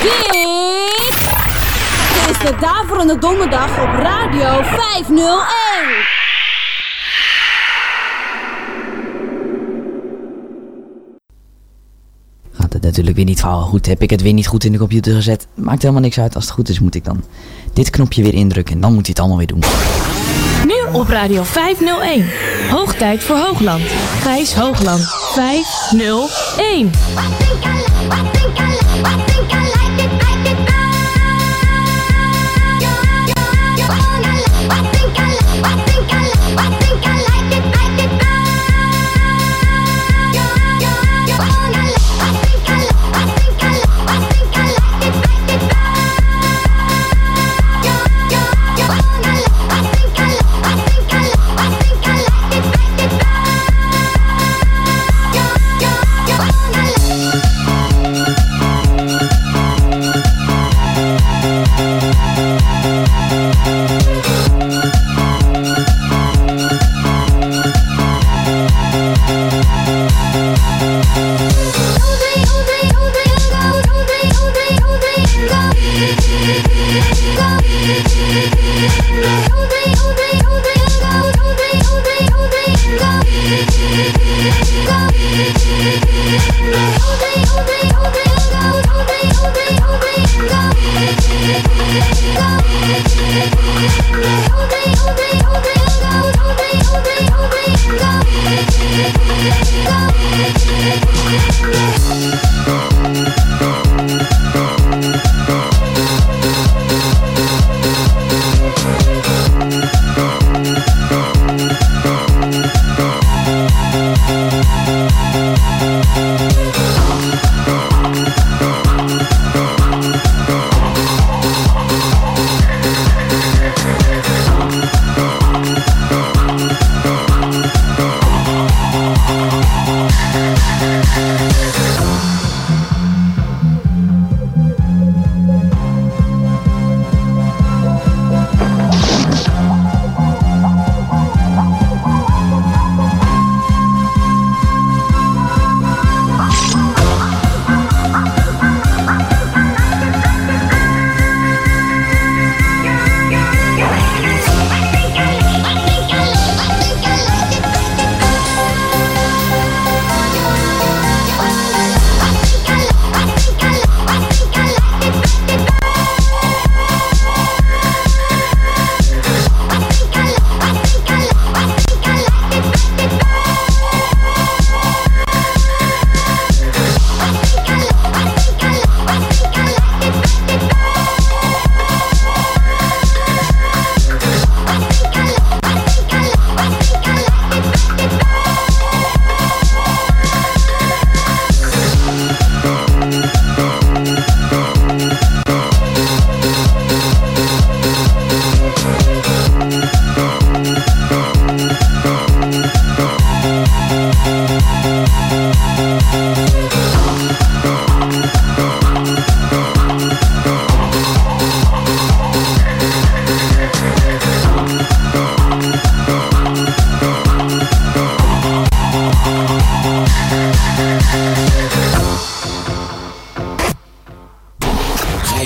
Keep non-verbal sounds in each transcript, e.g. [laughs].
Dit is de Daverende Donderdag op Radio 501. Gaat het natuurlijk weer niet vallen. Goed, heb ik het weer niet goed in de computer gezet. Maakt helemaal niks uit. Als het goed is, moet ik dan dit knopje weer indrukken. En dan moet hij het allemaal weer doen. Nu op Radio 501. Hoog tijd voor Hoogland. Gijs Hoogland 501.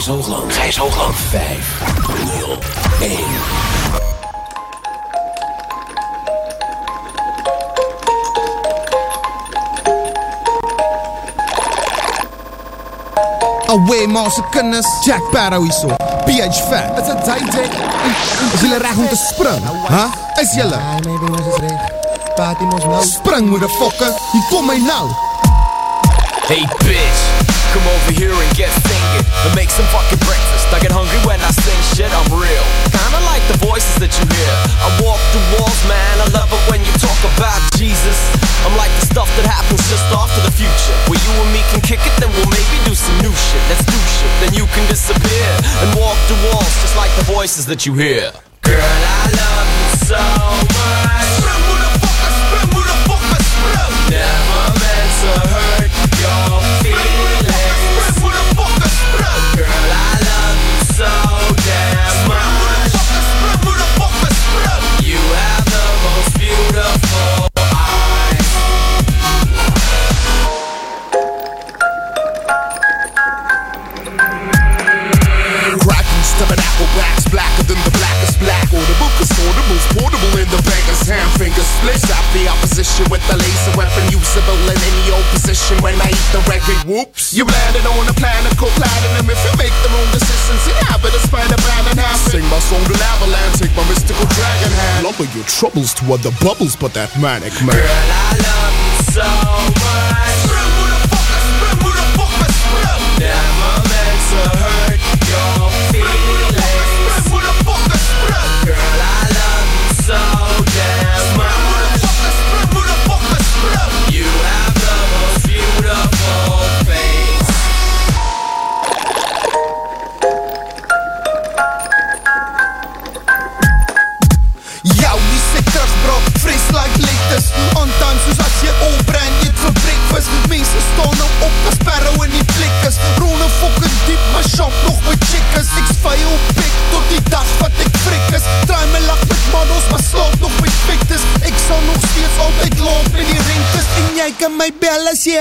Gijs Hoogland. Gijs Hoogland. 501. Away Master Kennis, Jack Barrow is zo. PH Fat. Het is een tijd, Is jullie recht om te springen? Huh? Is jullie? Spring, motherfucker. Je kom mij nou. Hey bitch, come over here and get fingered And make some fucking breakfast. I get hungry when I sing shit, I'm real. Kinda like the voices that you hear. I walk the walls, man, I love it when you talk about Jesus. I'm like the stuff that happens just after the future. Where you and me can kick it, then we'll maybe do some new shit. Let's do shit, then you can disappear And walk the walls just like the voices that you hear with the laser weapon usable in any old position. When I eat the record, whoops. You landed on a planet called platinum. If you make the wrong decisions, inhabit a spider planet happen. Sing my song to Avalanche, take my mystical dragon hand. Lumber your troubles to other bubbles, but that manic man. Girl, I love you so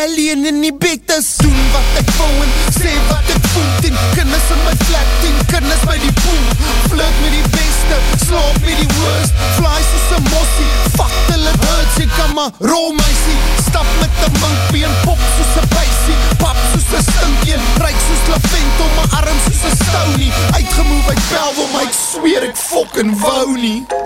alleen in die bed is Doen wat ek wou en sê wat ek voel. Tien kinders in my flat, tien kinders by die pool. Flirt met die beste, slaap met die worst. Fly soos een mossie, fuck till it hurts. Jy kan maar rol meisie, stap met een minkbeen Pop soos een beisie, pap soos een stinkbeen Ryk soos lavento, my arm soos een stounie. Uitgemove uit Belville, maar ek sweer ek fucking wou nie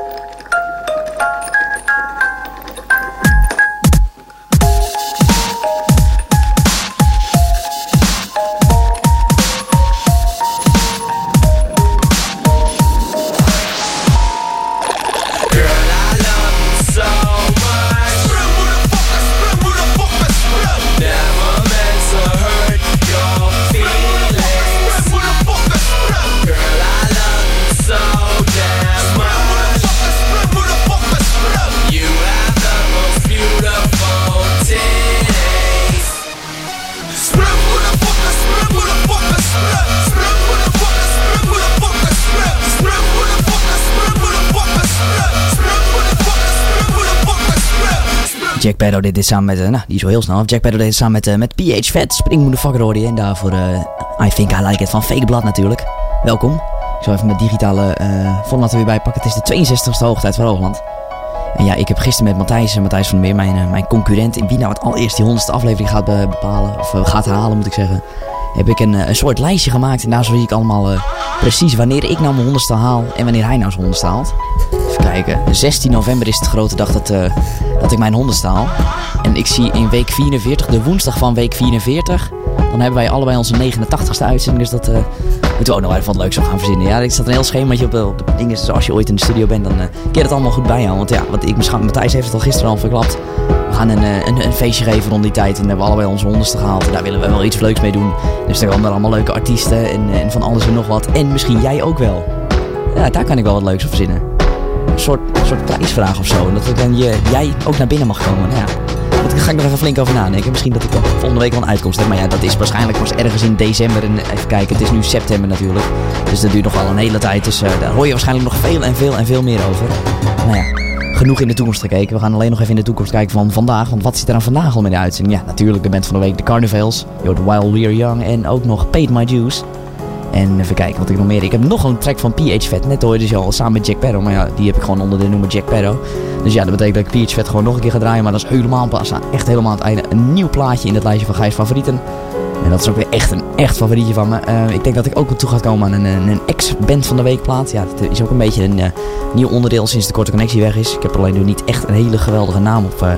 Jack Barrow deed dit samen met, eh, nou die is wel heel snel. Jack Barrow deed dit samen met, eh, met PH Vet. Spring Motherfucker hoorde je. En daarvoor eh, I Think I Like It van Fake Blood natuurlijk. Welkom. Ik zal even mijn digitale format er weer bij pakken. Het is de 62e hoogtijd van Hoogland. En ja, ik heb gisteren met Matthijs, eh, Matthijs van der Meer, mijn, mijn concurrent, in wie nou het allereerst die honderdste aflevering gaat be- bepalen, of gaat halen moet ik zeggen, heb ik een, een soort lijstje gemaakt. En daar zie ik allemaal precies wanneer ik nou mijn honderdste haal en wanneer hij nou zijn honderdste haalt. Kijken, 16 november is de grote dag dat, eh, dat ik mijn honderdste haal. En ik zie in week 44, de woensdag van week 44, dan hebben wij allebei onze 89ste uitzending. Dus dat eh, moeten we ook nog even wat leuks op gaan verzinnen. Ja, er staat een heel schemaatje op de, op de dingen. Dus als je ooit in de studio bent, dan eh kun je het allemaal goed bijhouden. Want ja, wat ik, Matthijs heeft het al gisteren al verklapt. We gaan een, eh, een, een feestje geven rond die tijd. En dan hebben we allebei onze honderdste gehaald. En daar willen we wel iets leuks mee doen. Dus daar komen allemaal leuke artiesten en, en van alles en nog wat. En misschien jij ook wel. Ja, daar kan ik wel wat leuks op verzinnen. Soort, soort prijsvraag of zo. En dat dan jij ook naar binnen mag komen. Nou ja, daar ga ik nog even flink over nadenken. Misschien dat ik dan volgende week wel een uitkomst heb. Maar ja, dat is waarschijnlijk pas ergens in december. En even kijken, het is nu september natuurlijk. Dus dat duurt nog wel een hele tijd. Dus eh, daar hoor je waarschijnlijk nog veel en veel en veel meer over. Nou ja, genoeg in de toekomst gekeken. We gaan alleen nog even in de toekomst kijken van vandaag. Want wat zit er aan vandaag al met de uitzending? Ja, natuurlijk de band van de week, de Carnivals. Yo, The While We're Young. En ook nog Paid My Dues. En even kijken wat ik nog meer. Ik heb nog een track van PH Vet. Net hoorde dus al samen met Jack Barrow. Maar ja, die heb ik gewoon onder de noemer Jack Barrow. Dus ja, dat betekent dat ik PH Vet gewoon nog een keer ga draaien. Maar dat is helemaal pas echt helemaal aan het einde. Een nieuw plaatje in het lijstje van Gijs favorieten. En dat is ook weer echt een echt favorietje van me. Eh, ik denk dat ik ook wel toe ga komen aan een, een, ex-band van de week plaat. Ja, dat is ook een beetje een eh, nieuw onderdeel sinds de korte connectie weg is. Ik heb er alleen nu niet echt een hele geweldige naam op eh,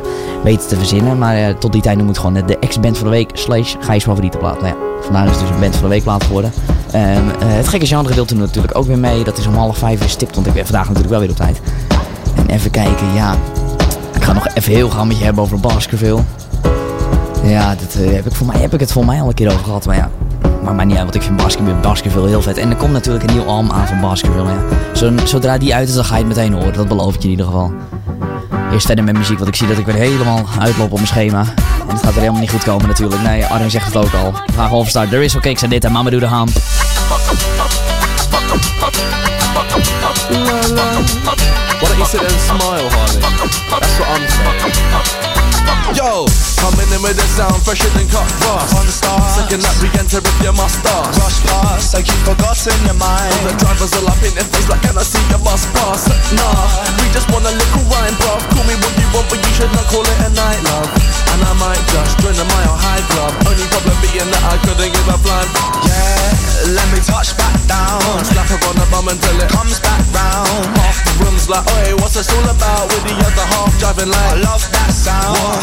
weten te verzinnen. Maar tot die tijd noem ik het gewoon de ex-band van de week slash Gijs favoriete plaat. Nou ja, vandaar is het dus een band van de week plaat geworden. Ehm, eh, het gekke genre deelt er natuurlijk ook weer mee. Dat is om half vijf weer stipt, want ik ben vandaag natuurlijk wel weer op tijd. En even kijken, ja. Ik ga nog even heel gauw met je hebben over Baskerville. Ja, dat, eh, heb ik, voor mij heb ik het voor mij al een keer over gehad. Maar ja, maakt mij niet uit, want ik vind Baskerville, Baskerville heel vet. En er komt natuurlijk een nieuw album aan van Baskerville. Ja. Zo, zodra die uit is, dan ga je het meteen horen. Dat beloof ik je in ieder geval. Eerst verder met muziek, want ik zie dat ik weer helemaal uitloop op mijn schema. En het gaat er helemaal niet goed komen natuurlijk. Nee, Arjen zegt het ook al. We gaan gewoon start. Er is wel kicks en dit en Mama doe de ham. Why you sit there and smile, Harley? That's what I'm. Yo, coming in with the sound fresher than cut grass. On the star, second that we enter with your must start. Rush past, like you've forgotten your mind. The drivers all up in their face like, can I see your bus pass? Nah, we just want a little rhyme, bruv. Call me what you want, but you should not call it a night, love. And I might just join a mile high club. Only problem being that I couldn't give a flying. Yeah, let me touch back down. Slap her on the bum until it Comes back round. Half the room's like, oi, what's this all about? With the other half driving like, I love that sound.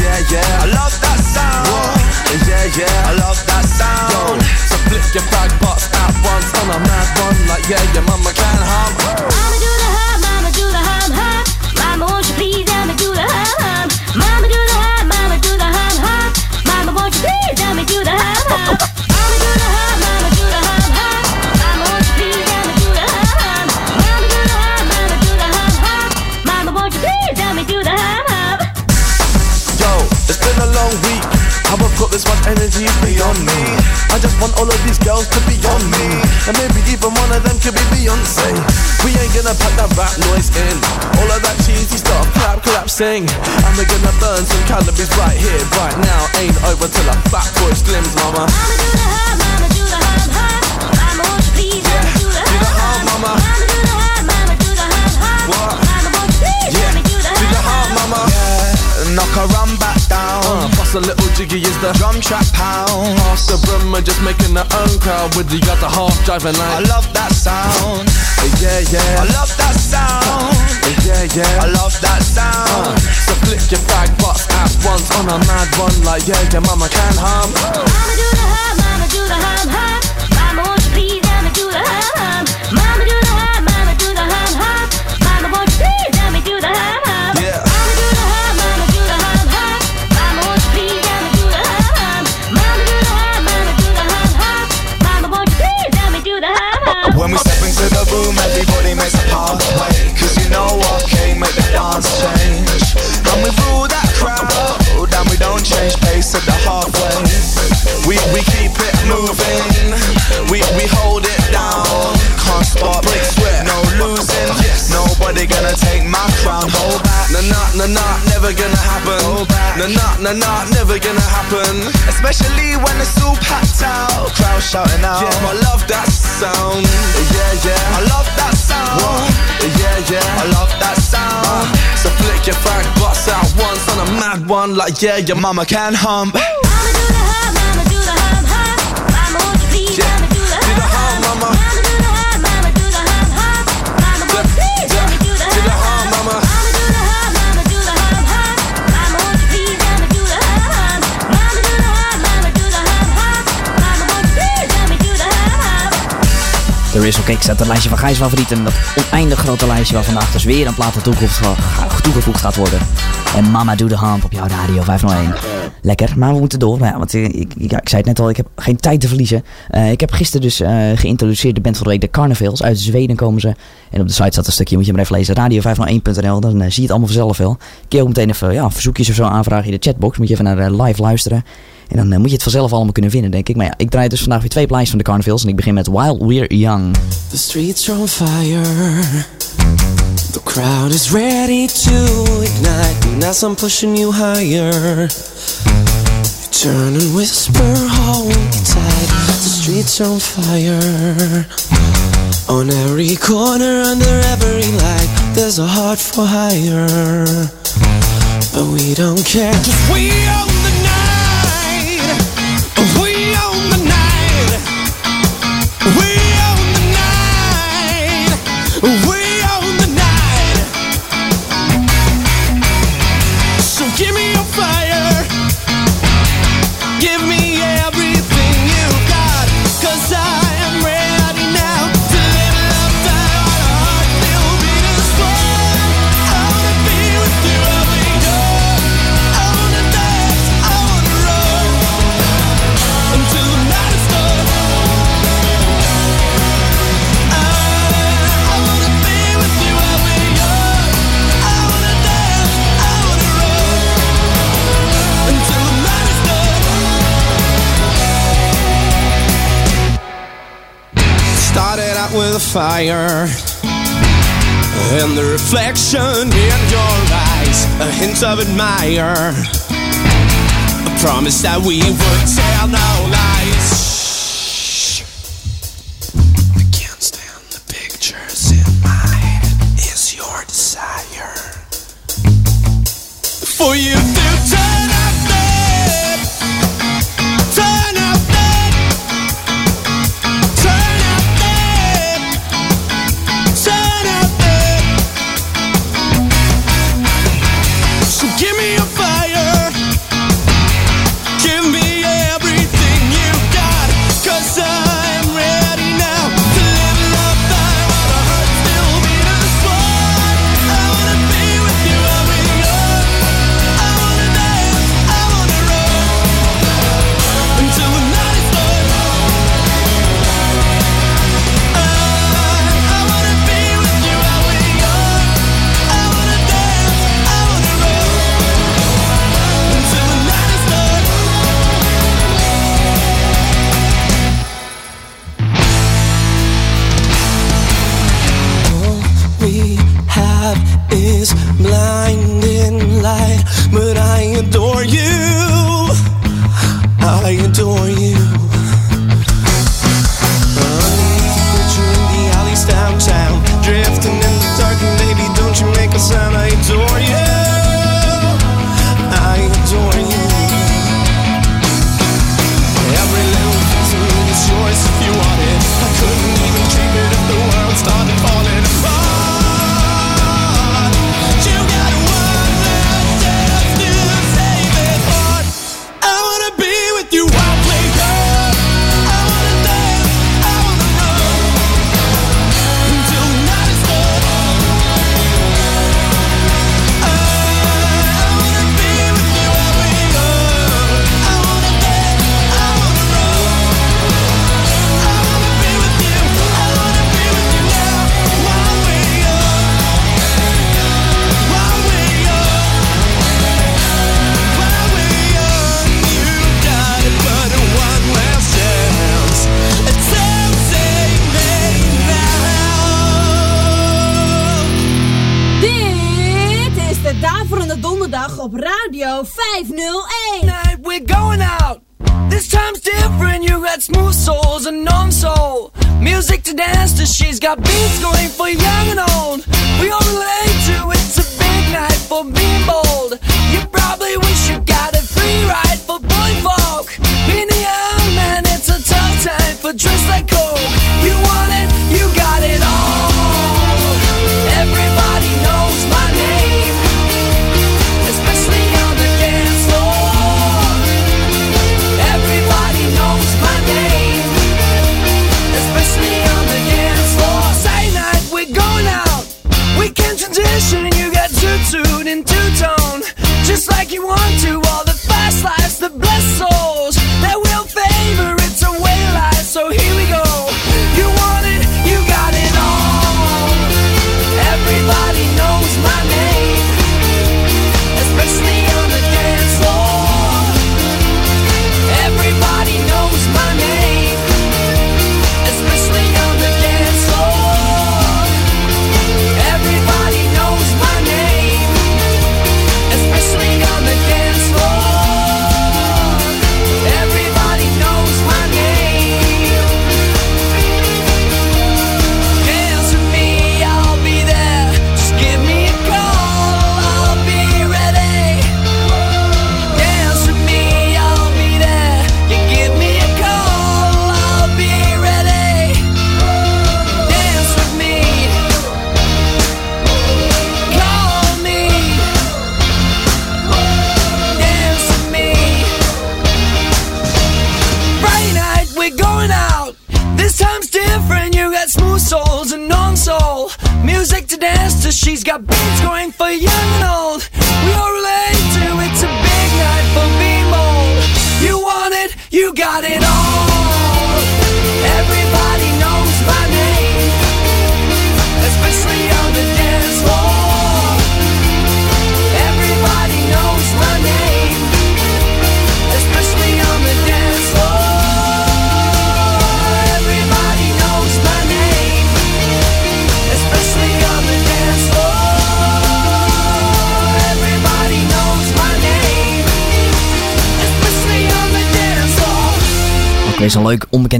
Yeah, yeah. I love that sound. Yeah, yeah. I love that Yo, sound. so flip your bag butts at once on a mad one, like yeah, your mama can hum. Mama do the hum, mama do the hum hum. Mama won't you please let me do the hum hum. This much energy is beyond me. I just want all of these girls to be on me. And maybe even one of them could be Beyonce. We ain't gonna pack that rap noise in. All of that cheesy stuff, clap, clap, sing. And we're gonna burn some calories right here, right now. Ain't over till a fat boy slims, mama. Mama do the hum, mama do the hum hum. Mama won't you please let me do the Do the hum hum, hum. mama. Mama knock her run back down. Uh, bust a little jiggy is the Drum trap pound. Half the room are just making their own crowd with the other half driving line. I love that sound. Yeah, yeah, I love that sound. yeah, yeah. I love that Uh, sound. so flick your bag butts at once on a mad one like yeah, yeah, mama can hum. Mama do the hum, mama do the hum hum. Mama won't you please let me do the hum hum. Mama do everybody makes a pathway. Cause you know what came make the dance change. And we rule that crowd, oh, and we don't change pace at the halfway. We, we keep it moving, we, we hold it down. Can't stop, Break sweat. no losing. Nobody gonna take my crown, hold back. Nah, nah, nah, nah, never gonna happen. Hold back. Nah, nah, nah, nah, never gonna happen. Especially when it's all packed out, crowd shouting out. Yeah, I love that sound. Yeah, yeah. I love that sound. Yeah, yeah. I love that sound. So flick your bag butts out once on a mad one like yeah, your mama can hum. De Whistle Kick staat het lijstje van Gijs favorieten. Dat oneindig grote lijstje waar vandaag dus weer een plaat toegevoegd, ga- toegevoegd gaat worden. En Mama Doe de Hamp op jouw radio 501. Lekker, maar we moeten door. Want eh, ik, ik, ik zei het net al, ik heb geen tijd te verliezen. Eh, ik heb gisteren dus eh, geïntroduceerd de band van de week, de Carnivals. Uit Zweden komen ze. En op de site staat een stukje, moet je maar even lezen. Radio501.nl, dan zie je het allemaal vanzelf wel. Ook meteen even ja, verzoekjes of zo aanvragen in de chatbox. Moet je even naar live luisteren. En dan eh, moet je het vanzelf allemaal kunnen vinden, denk ik. Maar ja, ik draai dus vandaag weer twee plaatjes van de Carnivals. En ik begin met While We're Young. The streets are on fire. The crowd is ready to ignite. And as I'm pushing you higher, you turn and whisper, hold tight. The streets are on fire. On every corner, under every light, there's a heart for hire. But we don't care. Cause we own with fire. And the reflection in your eyes, a hint of admire. A promise that we would tell no lies. I can't stand the pictures in my head. Is your desire for you?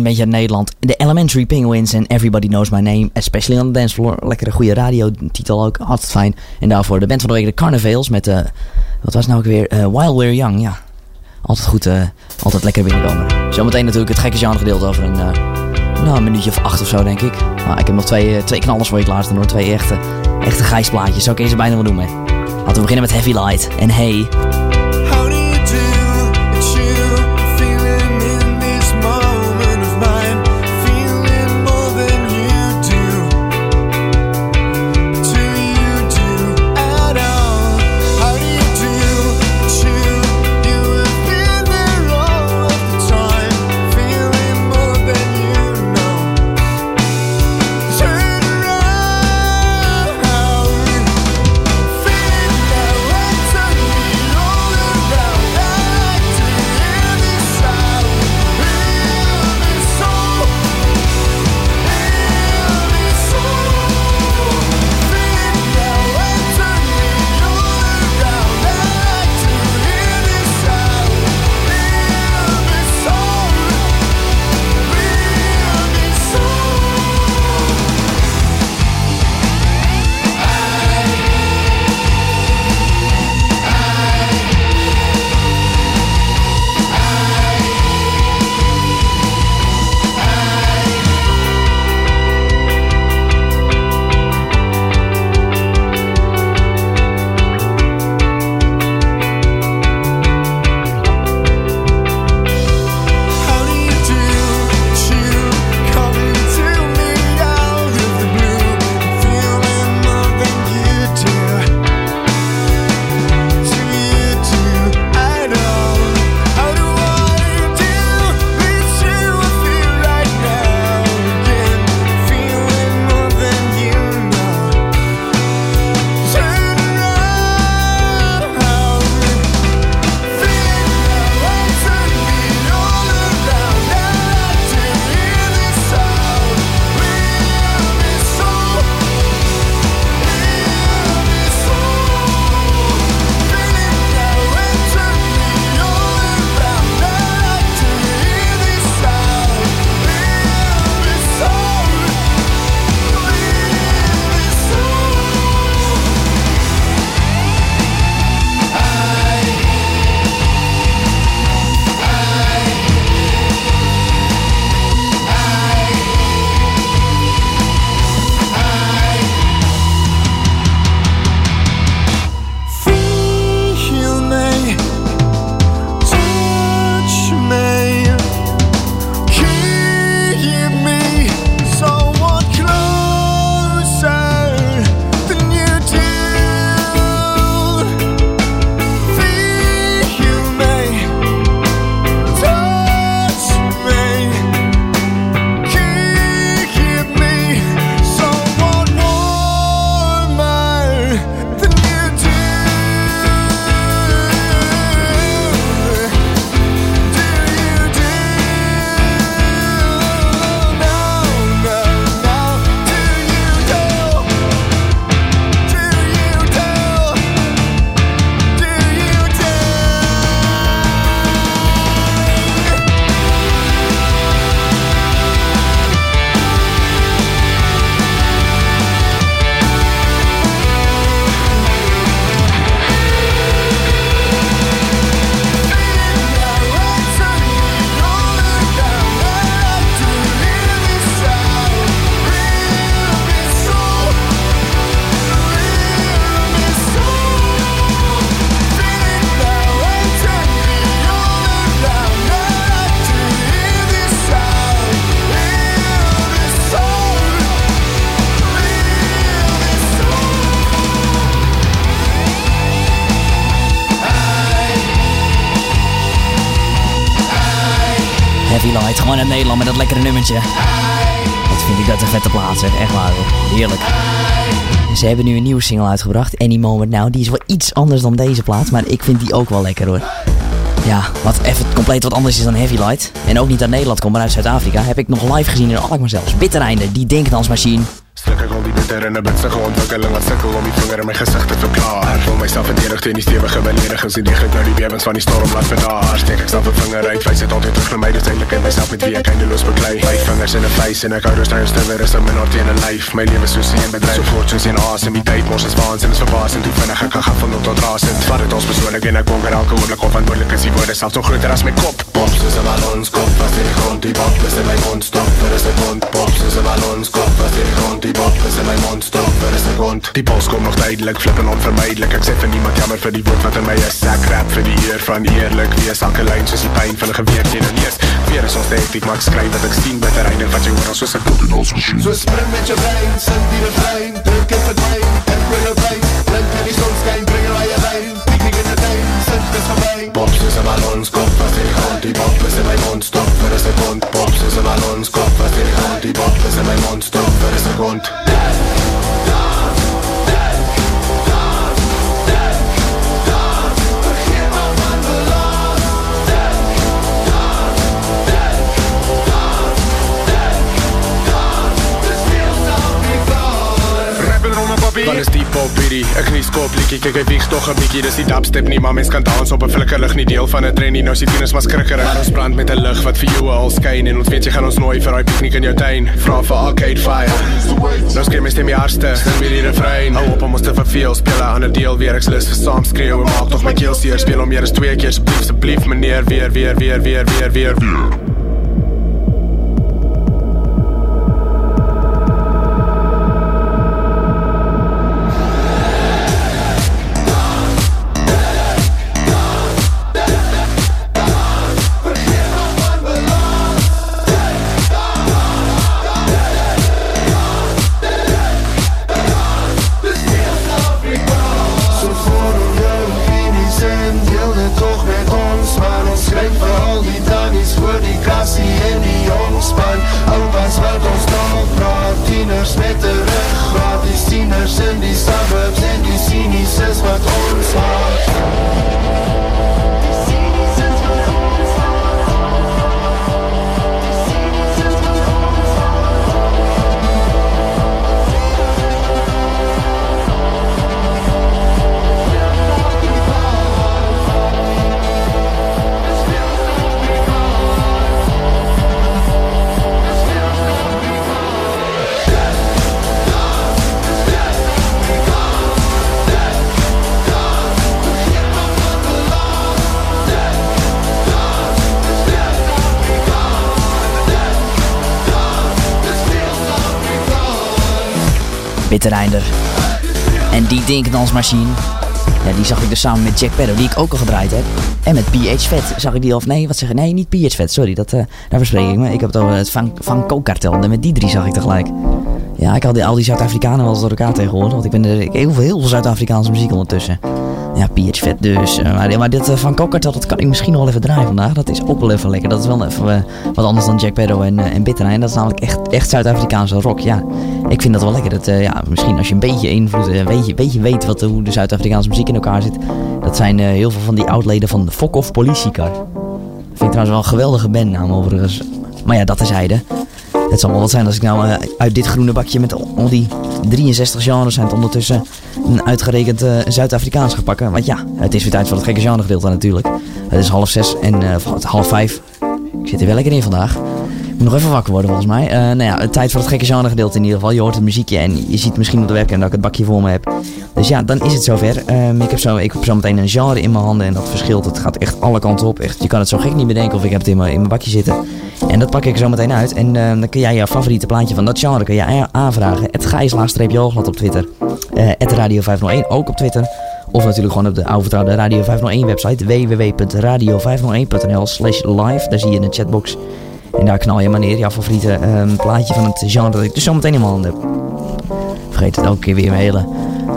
beetje uit Nederland. De Elementary Penguins en Everybody Knows My Name. Especially on the Dance Floor. Lekkere goede radiotitel ook. altijd fijn. En daarvoor de band van de week, de Carnavales. Met, de. wat was nou ook weer? Uh, While We're Young, ja. Altijd goed, uh, altijd lekker binnenkomen. Zometeen natuurlijk het gekke genre gedeeld over een, nou, een minuutje of acht of zo, denk ik. Nou, ik heb nog twee, twee knallers voor je klaarstaan hoor. Twee echte, echte gijsplaatjes. Zou ik eens bijna wel doen. Laten we beginnen met Heavy Light en Hey... Wat vind ik dat een vette plaats. Echt waar, hoor. Heerlijk. Ze hebben nu een nieuwe single uitgebracht, Any Moment Now. Die is wel iets anders dan deze plaat, maar ik vind die ook wel lekker, hoor. Ja, wat even compleet wat anders is dan Heavy Light. En ook niet uit Nederland komt, maar uit Zuid-Afrika. Heb ik nog live gezien in Alkmaar zelfs. Die denkdansmachine. Die bitter om die my gesig te verklaar. Voel myself verdedig teen die stewige beledigings en deeglik nou die bewens van die storm laat vandaar. Steek ek self 'n vinger uit, wys dit altyd terug na my, dis eintlik in myself met wie ek eindeloos beklei. My vingers in 'n face en ek hou rustig en stewig is in my hart en 'n lyf. My lewe soos 'n bedryf, so voort soos 'n asem, die tyd mos is waans en is verbasend hoe vinnig ek kan gaan van nul tot rasend. Vat dit ons persoonlik en ek konker elke oomblik of verantwoordelik is die woorde selfs nog groter as my kop. Pops is 'n ballons kop, was in die grond, die pop is in my mond stop, vir 'n sekond. Pops is 'n ballons kop, was in die grond, die pop is in my mond stop, vir 'n sekond. Die pols kom nog duidelik, flip en onvermydelik. Ek sê vir niemand jammer vir die woord wat in my is. Ek rap vir die eer van eerlik wees. Elke lyn soos die pyn van 'n geweer teen 'n neus. Weer is ons hektiek, maar ek skryf wat ek sien bitter einde wat jy hoor as soos 'n doodelsmasjien. So spring met je brein, sing die refrein, druk en verdwijn, en bring er pijn. Blink in die zonskijn, bring aan je wijn, pieknick in de tuin, zit is voorbij. Pops is 'n ballonskop, was in die grond, die pop is in my mond stop, vir 'n sekond. Pops is 'n ballonskop, was in die grond, die pop is in my mond stop, vir 'n sekond. Wat is die pop hierdie? Ek nie skop liedjie, kyk hy wieg tog 'n bietjie. Dis die dubstep nie, maar mens kan dans op 'n flikkerlig nie deel van 'n trend nie. Nou sien tieners maar skrikkerig. Maar ons brand met 'n lig wat vir jou al skyn en ons weet jy gaan ons nooi vir daai piknik in jou tuin. Vra vir Arcade Fire. Nou skree my stem die hardste, sing weer die refrein. Hou op om ons te verveel, speel 'n ander deel weer. Ek's lus vir saam skreeu en maak tog my keel seer. Speel hom meer as twee keer asseblief, asseblief meneer, weer weer weer weer weer weer. weer. Dinkdansmachine. Ja, die zag ik dus samen met Jack Perro, die ik ook al gedraaid heb. En met PH Vet zag ik die, of nee, wat zeg ik? Nee, niet PH Vet, sorry, dat, eh, daar verspreek ik me. Ik heb het over het Van, van. En met die drie zag ik tegelijk. Ja, ik had al die Zuid-Afrikanen wel eens door elkaar tegenwoordig. Want ik ben er, ik heel veel, heel veel Zuid-Afrikaanse muziek ondertussen. Ja, PH Vet dus. eh, maar, maar dit eh, Van Kookkartel, dat kan ik misschien nog wel even draaien vandaag. Dat is ook wel even lekker. Dat is wel even wat anders dan Jack Perro en, en Bitterijn. Dat is namelijk echt, echt Zuid-Afrikaanse rock. Ja, ik vind dat wel lekker. Dat, eh, ja, misschien als je een beetje invloed, een beetje, beetje weet wat, hoe de Zuid-Afrikaanse muziek in elkaar zit. Dat zijn eh, heel veel van die oudleden van Fok of Politiekar. Vind ik trouwens wel een geweldige bandnaam overigens. Maar ja, dat terzijde. Het zal wel wat zijn als ik nou eh, uit dit groene bakje met al die 63 genres zijn ondertussen een uitgerekend eh, Zuid-Afrikaans ga pakken. Want ja, het is weer tijd voor het gekke genregedeelte natuurlijk. Het is half zes en eh, half vijf. Ik zit er wel lekker in vandaag. Moet nog even wakker worden volgens mij. Eh nou ja, tijd voor het gekke genregedeelte in ieder geval. Je hoort het muziekje en je ziet misschien op de webcam dat ik het bakje voor me heb. Dus ja, dan is het zover. Ehm, ik, heb zo, ik heb zo meteen een genre in mijn handen en dat verschilt. Het gaat echt alle kanten op. Echt, je kan het zo gek niet bedenken of ik heb het in mijn, in mijn bakje zitten. En dat pak ik zo meteen uit. En ehm, dan kun jij jouw favoriete plaatje van dat genre kun a- aanvragen. Het gijslaagstreepje-hoogland op Twitter. Eh het Radio 501 ook op Twitter. Of natuurlijk gewoon op de oude Radio 501 website www.radio501.nl slash live. Daar zie je een chatbox. En daar knal je maar neer jouw favoriete ehm, plaatje van het genre dat ik dus zo meteen in mijn handen heb. Vergeet het elke keer weer mijn hele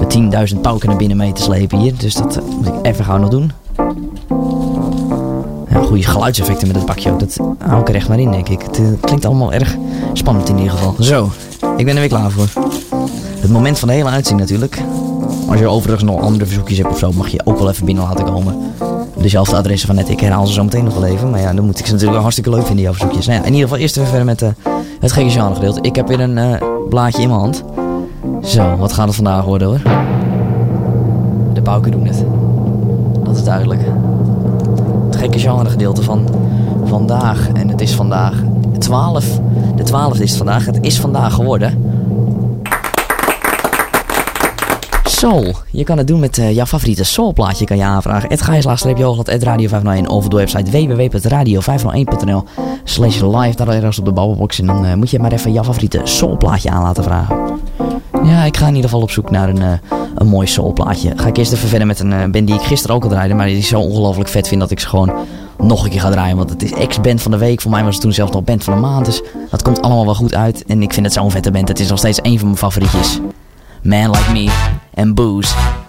de 10.000 pauken naar binnen mee te slepen hier. Dus dat eh, moet ik even gauw nog doen. goede geluidseffecten met het bakje ook. Dat hou ik er echt maar in, denk ik. Het eh, klinkt allemaal erg spannend in ieder geval. Zo, ik ben er weer klaar voor. Het moment van de hele uitzending natuurlijk. Als je overigens nog andere verzoekjes hebt of zo, mag je ook wel even binnen laten komen. Dezelfde adressen van net. Ik herhaal ze zo meteen nog wel even. Maar ja, dan moet ik ze natuurlijk wel hartstikke leuk vinden, jouw verzoekjes. Nou ja, in ieder geval eerst even verder met eh, het genre gedeelte. Ik heb weer een eh, blaadje in mijn hand. Zo, wat gaat het vandaag worden hoor? De pauken doen het. Dat is duidelijk. Het gekke genre gedeelte van vandaag. En het is vandaag 12. De 12 is het vandaag. Het is vandaag geworden. Soul. Je kan het doen met eh, jouw favoriete soulplaatje kan je aanvragen. Het gijslaagstreepje het radio 501 of de website www.radio501.nl slash live. Daar ergens op de babbelbox. En dan eh, moet je maar even jouw favoriete soulplaatje aan laten vragen. Ja, ik ga in ieder geval op zoek naar een, eh, een mooi soulplaatje. Ga ik eerst even verder met een band die ik gisteren ook al draaide. Maar die ik zo ongelooflijk vet vind dat ik ze gewoon nog een keer ga draaien. Want het is ex-band van de week. Voor mij was het toen zelfs nog band van de maand. Dus dat komt allemaal wel goed uit. En ik vind het zo'n vette band. Het is nog steeds een van mijn favorietjes. Man Like Me and booze.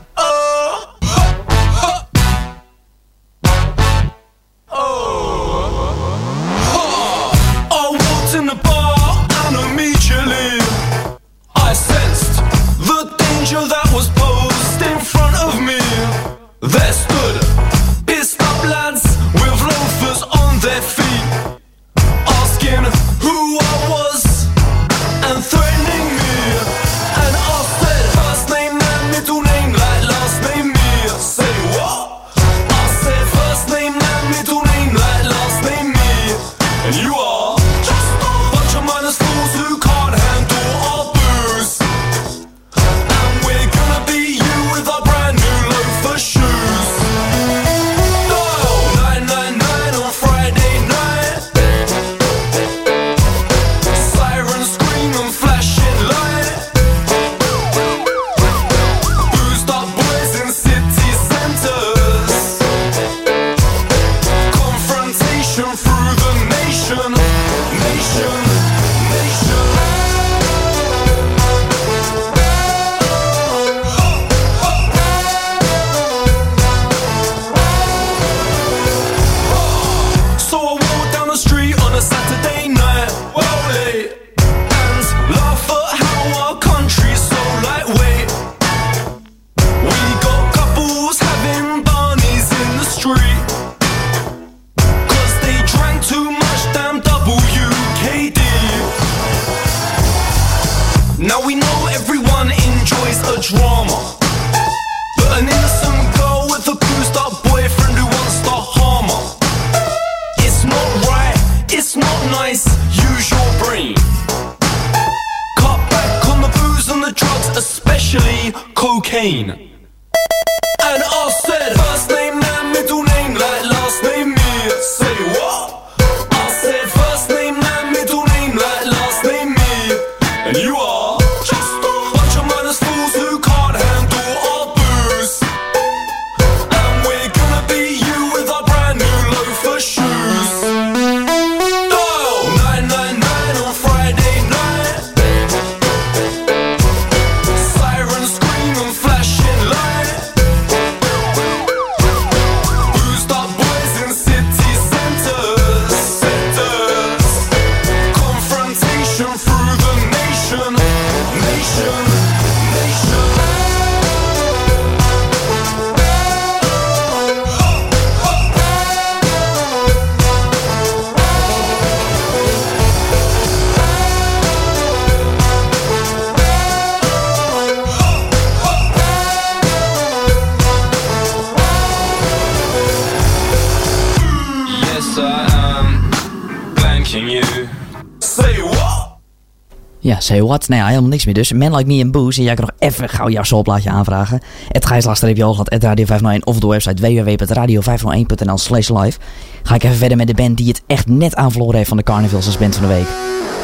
Say what? Nee, ja, helemaal niks meer dus. Man Like Me en Booze. En jij kan nog even gauw jouw soulplaatje aanvragen. Het gijslaagstreepje hoogland, het radio 501 of de website www.radio501.nl slash live. Ga ik even verder met de band die het echt net aan verloren heeft van de Carnivals als band van de week.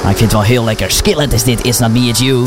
Maar ik vind het wel heel lekker. Skillet is dit, It's Not Me, It's You.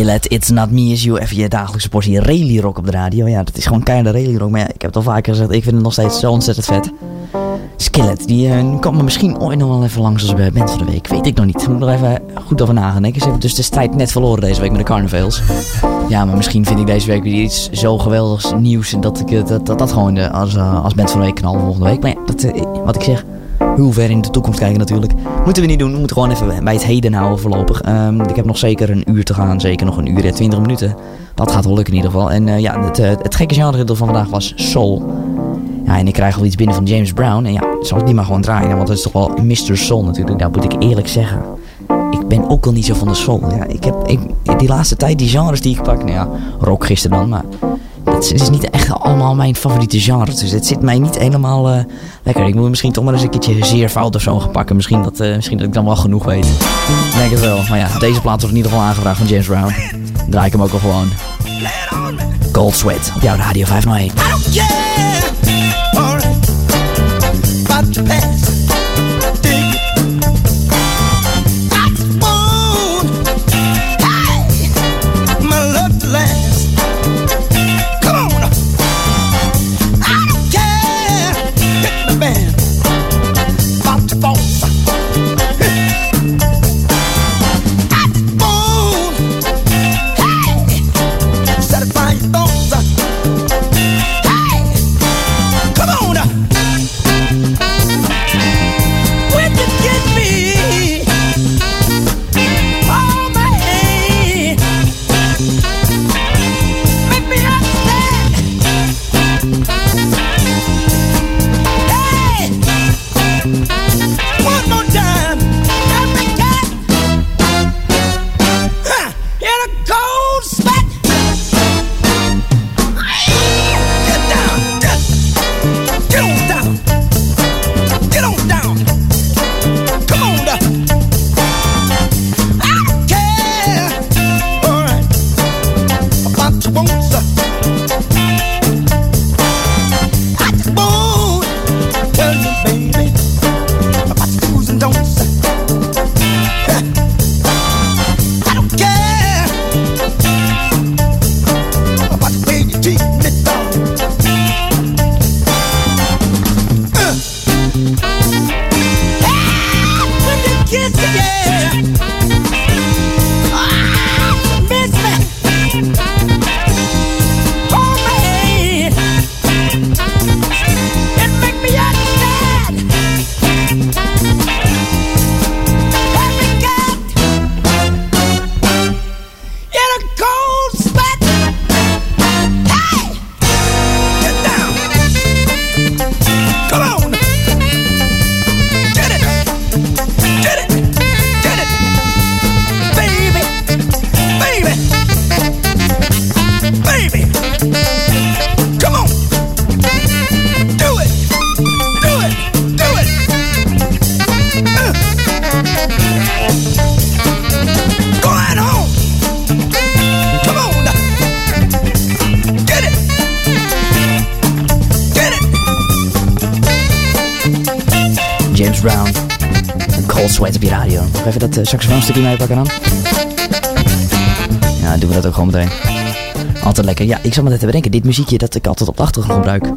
Skillet, It's Not Me Is You. Even je dagelijkse portie rally rock op de radio. Ja, dat is gewoon keiharde rally rock. Maar ja, ik heb het al vaker gezegd, ik vind het nog steeds zo ontzettend vet. Skillet, die eh, komt misschien ooit nog wel even langs als bij band van de week. Weet ik nog niet. Moet er even goed over nagaan. Ik heb dus de strijd net verloren deze week met de carnavals. Ja, maar misschien vind ik deze week weer iets zo geweldigs nieuws. Dat ik, eh, dat, dat, dat gewoon de, als, eh, als band van de week knallen volgende week. Maar ja, dat, wat ik zeg, heel ver in de toekomst kijken natuurlijk. Moeten we niet doen. We moeten gewoon even bij het heden houden voorlopig. Ehm, ik heb nog zeker een uur te gaan. Zeker nog een uur en twintig minuten. Dat gaat wel lukken in ieder geval. En eh, ja, het, eh, het gekke genre van vandaag was soul. Ja, en ik krijg al iets binnen van James Brown. En ja, zal ik die maar gewoon draaien. Want dat is toch wel Mr. Soul natuurlijk. Daar moet ik eerlijk zeggen. Ben ook al niet zo van de soul. Ja, ik heb ik, die laatste tijd, die genres die ik pak. Nou ja, rock gisteren dan. Maar het is, niet echt allemaal mijn favoriete genres. Dus het zit mij niet helemaal eh, lekker. Ik moet misschien toch maar eens een keertje zeer fout of zo gaan pakken. Misschien dat, eh, misschien dat ik dan wel genoeg weet. Ik denk het wel. Maar ja, deze plaat wordt in ieder geval aangevraagd van James Brown. Draai ik hem ook al gewoon. Cold Sweat op jouw Radio 501. Yeah. Alright. About Cold Sweat op je radio. Nog even dat uh, saxofoonstukje meepakken dan. Ja, doen we dat ook gewoon meteen. Altijd lekker. Ja, ik zal me net bedenken. Dit muziekje dat ik altijd op de achtergrond gebruik.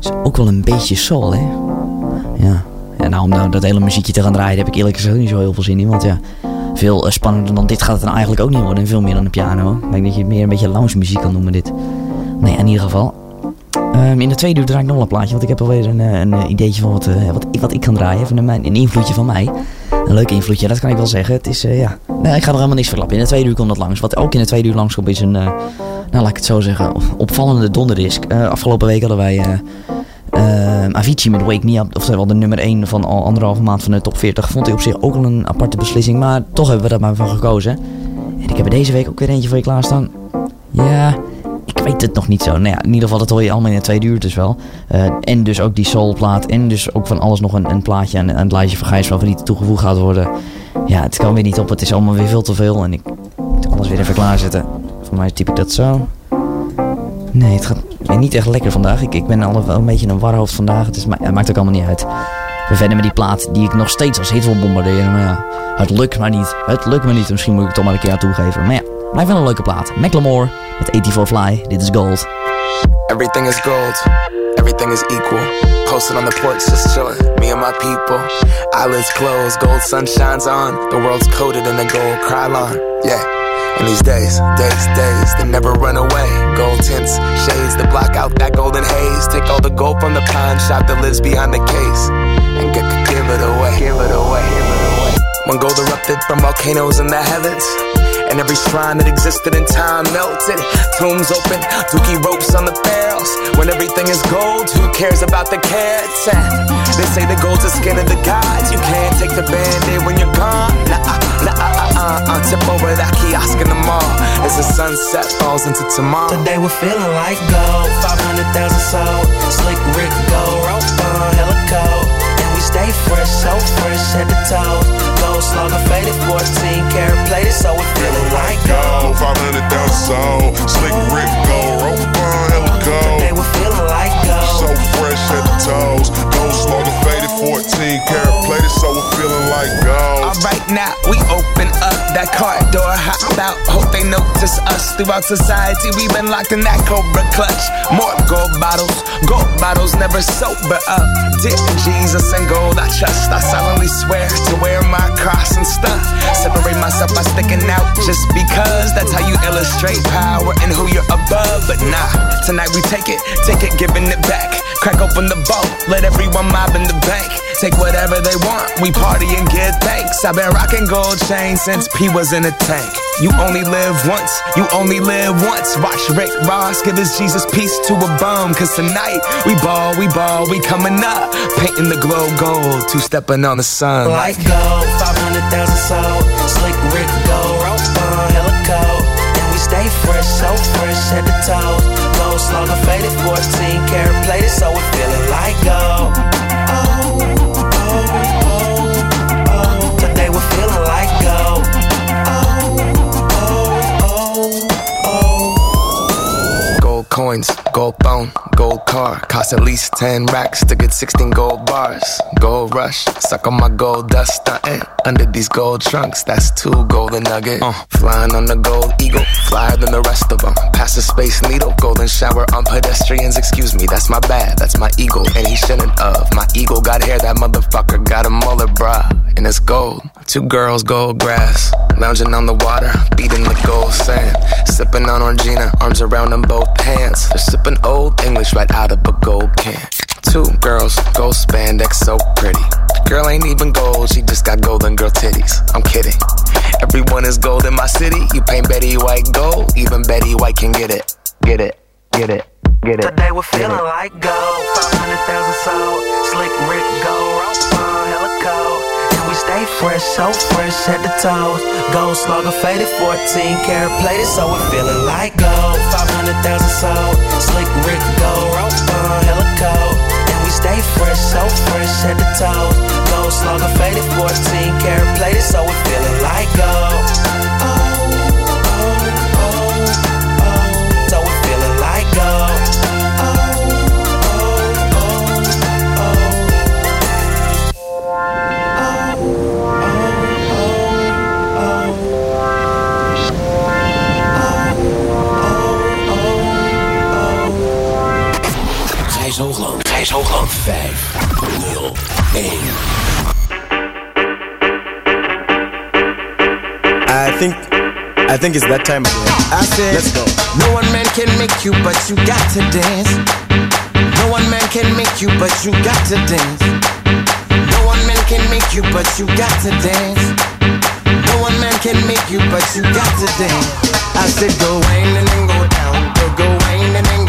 Is ook wel een beetje soul, hè? Ja. ja nou, om nou dat hele muziekje te gaan draaien, heb ik eerlijk gezegd niet zo heel veel zin in. Want ja, veel uh, spannender dan dit gaat het dan eigenlijk ook niet worden. En veel meer dan een piano. Ik denk dat je het meer een beetje lounge muziek kan noemen, dit. Nee, in ieder geval. Um, in de tweede uur draai ik nog een plaatje, want ik heb alweer een, een ideetje van wat, uh, wat, wat ik kan draaien. Even een, een invloedje van mij. Een leuk invloedje, dat kan ik wel zeggen. Het is, uh, ja... Nee, ik ga er helemaal niks verklappen. In de tweede uur komt dat langs. Wat ook in de tweede uur langskomt is een, uh, nou laat ik het zo zeggen, opvallende donderdisc. afgelopen week hadden wij Avicii met Wake Me Up, oftewel de nummer 1 van al anderhalve maand van de top 40. Vond ik op zich ook al een aparte beslissing, maar toch hebben we daar maar van gekozen. En ik heb er deze week ook weer eentje voor je klaarstaan. Ja, weet het nog niet zo. Nou ja, in ieder geval, dat hoor je allemaal in de tweede uur dus wel. Uh, en dus ook die soulplaat. En dus ook van alles nog een, een plaatje aan, aan het lijstje van Gijs toegevoegd gaat worden. Ja, het kan weer niet op. Het is allemaal weer veel te veel. En ik moet alles weer even klaarzetten. Voor mij typ ik dat zo. Nee, het gaat niet echt lekker vandaag. Ik, ik ben al wel een beetje een warhoofd vandaag. Het, is, het maakt ook allemaal niet uit. We verder met die plaat die ik nog steeds als hit wil bombarderen. Maar ja, het lukt maar niet. Het lukt me niet. Misschien moet ik het toch maar een keer aan toegeven. Maar ja, blijft wel een leuke plaat. Macklemore met 84 Fly. Dit is Gold. Everything is gold. Everything is equal. Posted on the porch, just chilling. Me and my people. Eyelids closed, gold sun shines on. The world's coated in a gold Krylon. Yeah. In these days, days, days, they never run away. Gold tints, shades that block out that golden haze. Take all the gold from the pawn shop that lives behind the case. And get, give it away. Give it away. Give it away. When gold erupted from volcanoes in the heavens. And every shrine that existed in time melted. Tombs open, dookie ropes on the barrels. When everything is gold, who cares about the carats? They say the gold's the skin of the gods. You can't take the band-aid when you're gone. Nah, nah, uh, uh, uh. Tip over that kiosk in the mall as the sunset falls into tomorrow. Today we're feeling like gold. 500,000 sold. Slick Rick gold. Rope on, hella. We stay fresh, so fresh at the toes. Gold slugger faded 14 karat plated, so we're feeling like gold. 500,000 sold. Slick Rick gold. Rope on, hella cold. Today we're feeling like gold. So fresh at the toes. Gold slugger faded 14 karat plated, so we're feeling like gold. Alright, now we open up that car door, hop out. Hope they notice us throughout society. We've been locked in that Cobra clutch. More gold bottles, gold bottles never sober up. Dear Jesus and gold, I trust. I solemnly swear to wear my cross and stuff. Separate myself by sticking out just because that's how you illustrate power and who you're above. But nah, tonight we take it, take it, giving it back. Crack open the boat, let everyone mob in the bank. Take whatever they want, we party and get thanks. I've been rocking gold chains since P was in a tank. You only live once, you only live once. Watch Rick Ross give his Jesus peace to a bum. Cause tonight we ball, we ball, we coming up. Painting the globe gold, two stepping on the sun. Like gold, 500,000 sold. Car. Cost at least 10 racks to get 16 gold bars. Gold rush, suck on my gold dust stuntin'. Under these gold trunks, that's two golden nugget. Uh, flying on the gold eagle, flyer than the rest of them. Pass the space needle, golden shower on pedestrians. Excuse me, that's my bad, that's my eagle, and he shouldn't of. My eagle got hair, that motherfucker got a mullet, bra, And it's gold. Two girls, gold grass, lounging on the water, beating the gold sand. Sipping on Orangina, arms around them both hands. They're sipping old English right out of a gold can. Two girls, gold spandex, so pretty. Girl ain't even gold, she just got golden girl titties. I'm kidding. Everyone is gold in my city. You paint Betty White gold, even Betty White can get it. Get it, get it, get it. Today we're feeling like gold. 500,000 sold. Slick Rick gold. Rope on, hella cold. And we stay fresh, so fresh at the toes. Gold slugger faded 14 karat plated, so we're feeling like gold. 500,000 sold. Slick Rick gold. Rope on, hella cold. And we stay fresh, so fresh at the toes. Gold slugger faded 14 karat plated, so we're feeling like gold. 5, 0, 1. I think, I think it's that time again. I said, Let's go. No one man can make you, but you got to dance. No one man can make you, but you got to dance. No one man can make you, but you got to dance. No one man can make you, but you got to dance. I said, go Wayne and then go down. Go go Wayne and then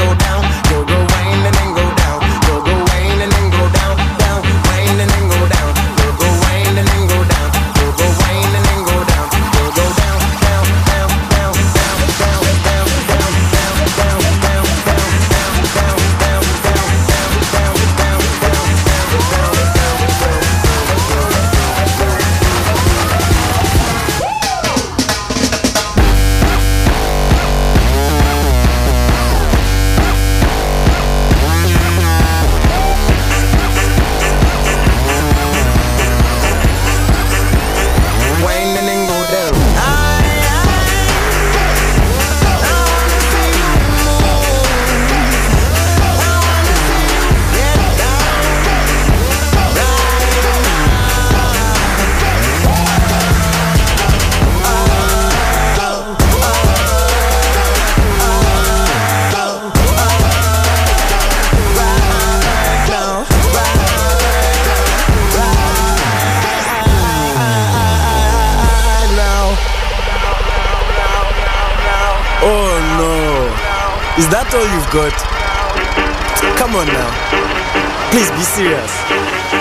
Is that all you've got? Come on now. Please be serious.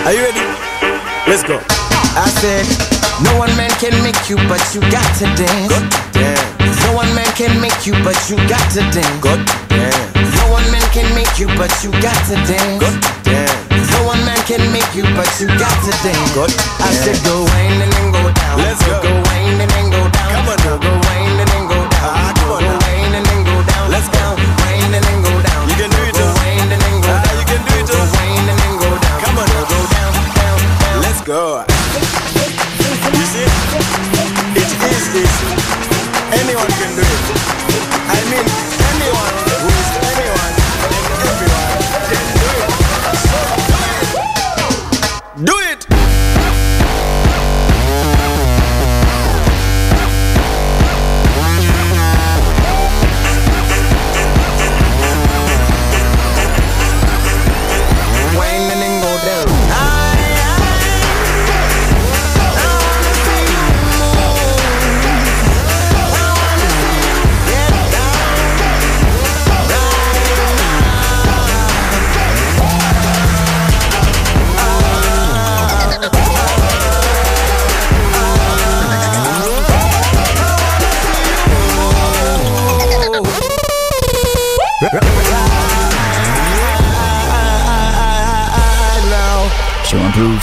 Are you ready? Let's go. I said, no one man can make you, but you got to dance. Got to dance. No one man can make you, but you got to dance. Got to dance. No one man can make you, but you got to dance. Got to dance. No one man can make you, but you got to dance. Got to dance. I said, go Wayne and then go down. Let's go. Go Wayne and then go down. Come on now. Go Wayne and then go down. Ah, come on now. Go. You see? It is easy. Anyone can do it. I mean,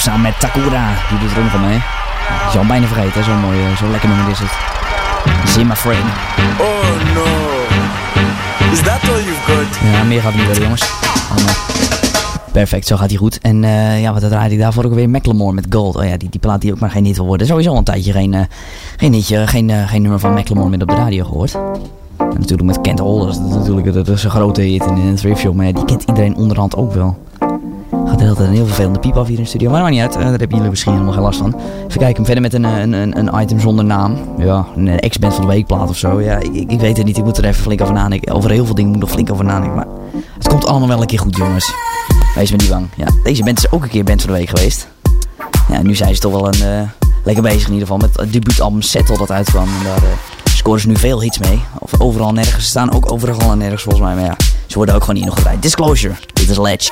samen met Takura. Die doet er ook nog van mee. Is al bijna vergeten? Zo mooi, zo lekker nummer is het. Zimmer Frame. Oh no. Is that all you've got? Ja, meer gaat het niet worden, jongens. Allemaal. Perfect, zo gaat hij goed. En eh, ja, wat draaide ik daarvoor ook weer? Macklemore met Gold. Oh ja, die, die plaat die ook maar geen hit wil worden. Sowieso al een tijdje geen, eh, geen hitje, geen, eh, geen nummer van Macklemore meer op de radio gehoord. En natuurlijk met Kent Holders, dat is natuurlijk dat is een grote hit in, in het thrift shop. Maar ja, die kent iedereen onderhand ook wel. Tijd een heel vervelende piep af hier in de studio. Maar dat niet uit, eh, daar hebben jullie misschien helemaal geen last van. Even kijken, verder met een, eh, een, een, item zonder naam. Ja, een eh, ex-band van de weekplaat of zo. Ja, ik, ik weet het niet, ik moet er even flink over nadenken. Over heel veel dingen moet ik nog flink over nadenken. Maar het komt allemaal wel een keer goed, jongens. Wees me niet bang. Ja, deze band is ook een keer band van de week geweest. Ja, nu zijn ze toch wel een, eh, lekker bezig in ieder geval. Met het debuutalbum Settle dat uitkwam. En daar eh, scoren ze nu veel hits mee. Of overal en nergens. Ze staan ook overal en nergens volgens mij. Maar ja, ze worden ook gewoon hier nog gedraaid. Disclosure. Dit is Ledge.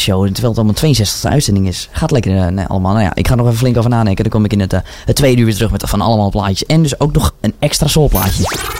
show. Terwijl het allemaal 62 e uitzending is. Gaat lekker eh, allemaal. Nou ja, ik ga nog even flink over nadenken. Dan kom ik in eh, het, tweede uur weer terug met van allemaal plaatjes. En dus ook nog een extra soulplaatje.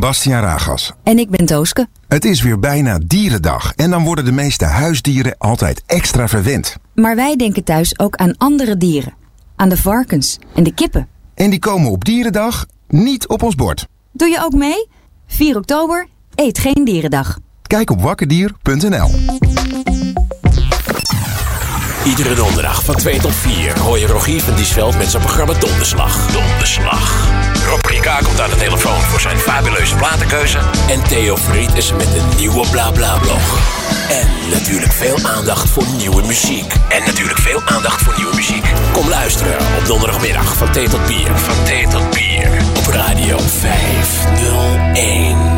ben Bastiaan Ragas. En ik ben Tooske. Het is weer bijna dierendag en dan worden de meeste huisdieren altijd extra verwend. Maar wij denken thuis ook aan andere dieren. Aan de varkens en de kippen. En die komen op dierendag niet op ons bord. Doe je ook mee? 4 oktober, eet geen dierendag. Kijk op wakkerdier.nl. Iedere donderdag van 2 tot 4 hoor je Rogier van Diesveld met zijn programma Donderslag. Donderslag. Rob komt aan de telefoon voor zijn fabuleuze platenkeuze. En Theo Fried is met een nieuwe BlaBla-blog. En natuurlijk veel aandacht voor nieuwe muziek. En natuurlijk veel aandacht voor nieuwe muziek. Kom luisteren op donderdagmiddag van thee tot bier. Van thee tot bier. Op Radio 501.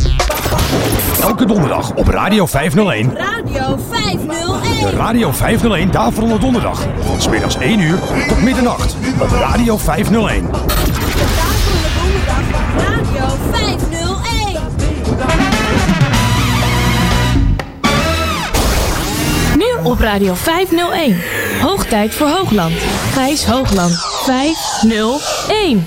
Elke donderdag op Radio 501. Radio 501. De Radio 501 Daverende Donderdag. Van smiddags 1 uur tot middernacht. Op Radio 501. Radio 501. Nu op Radio 501. Hoog tijd voor Hoogland. Gijs Hoogland 501.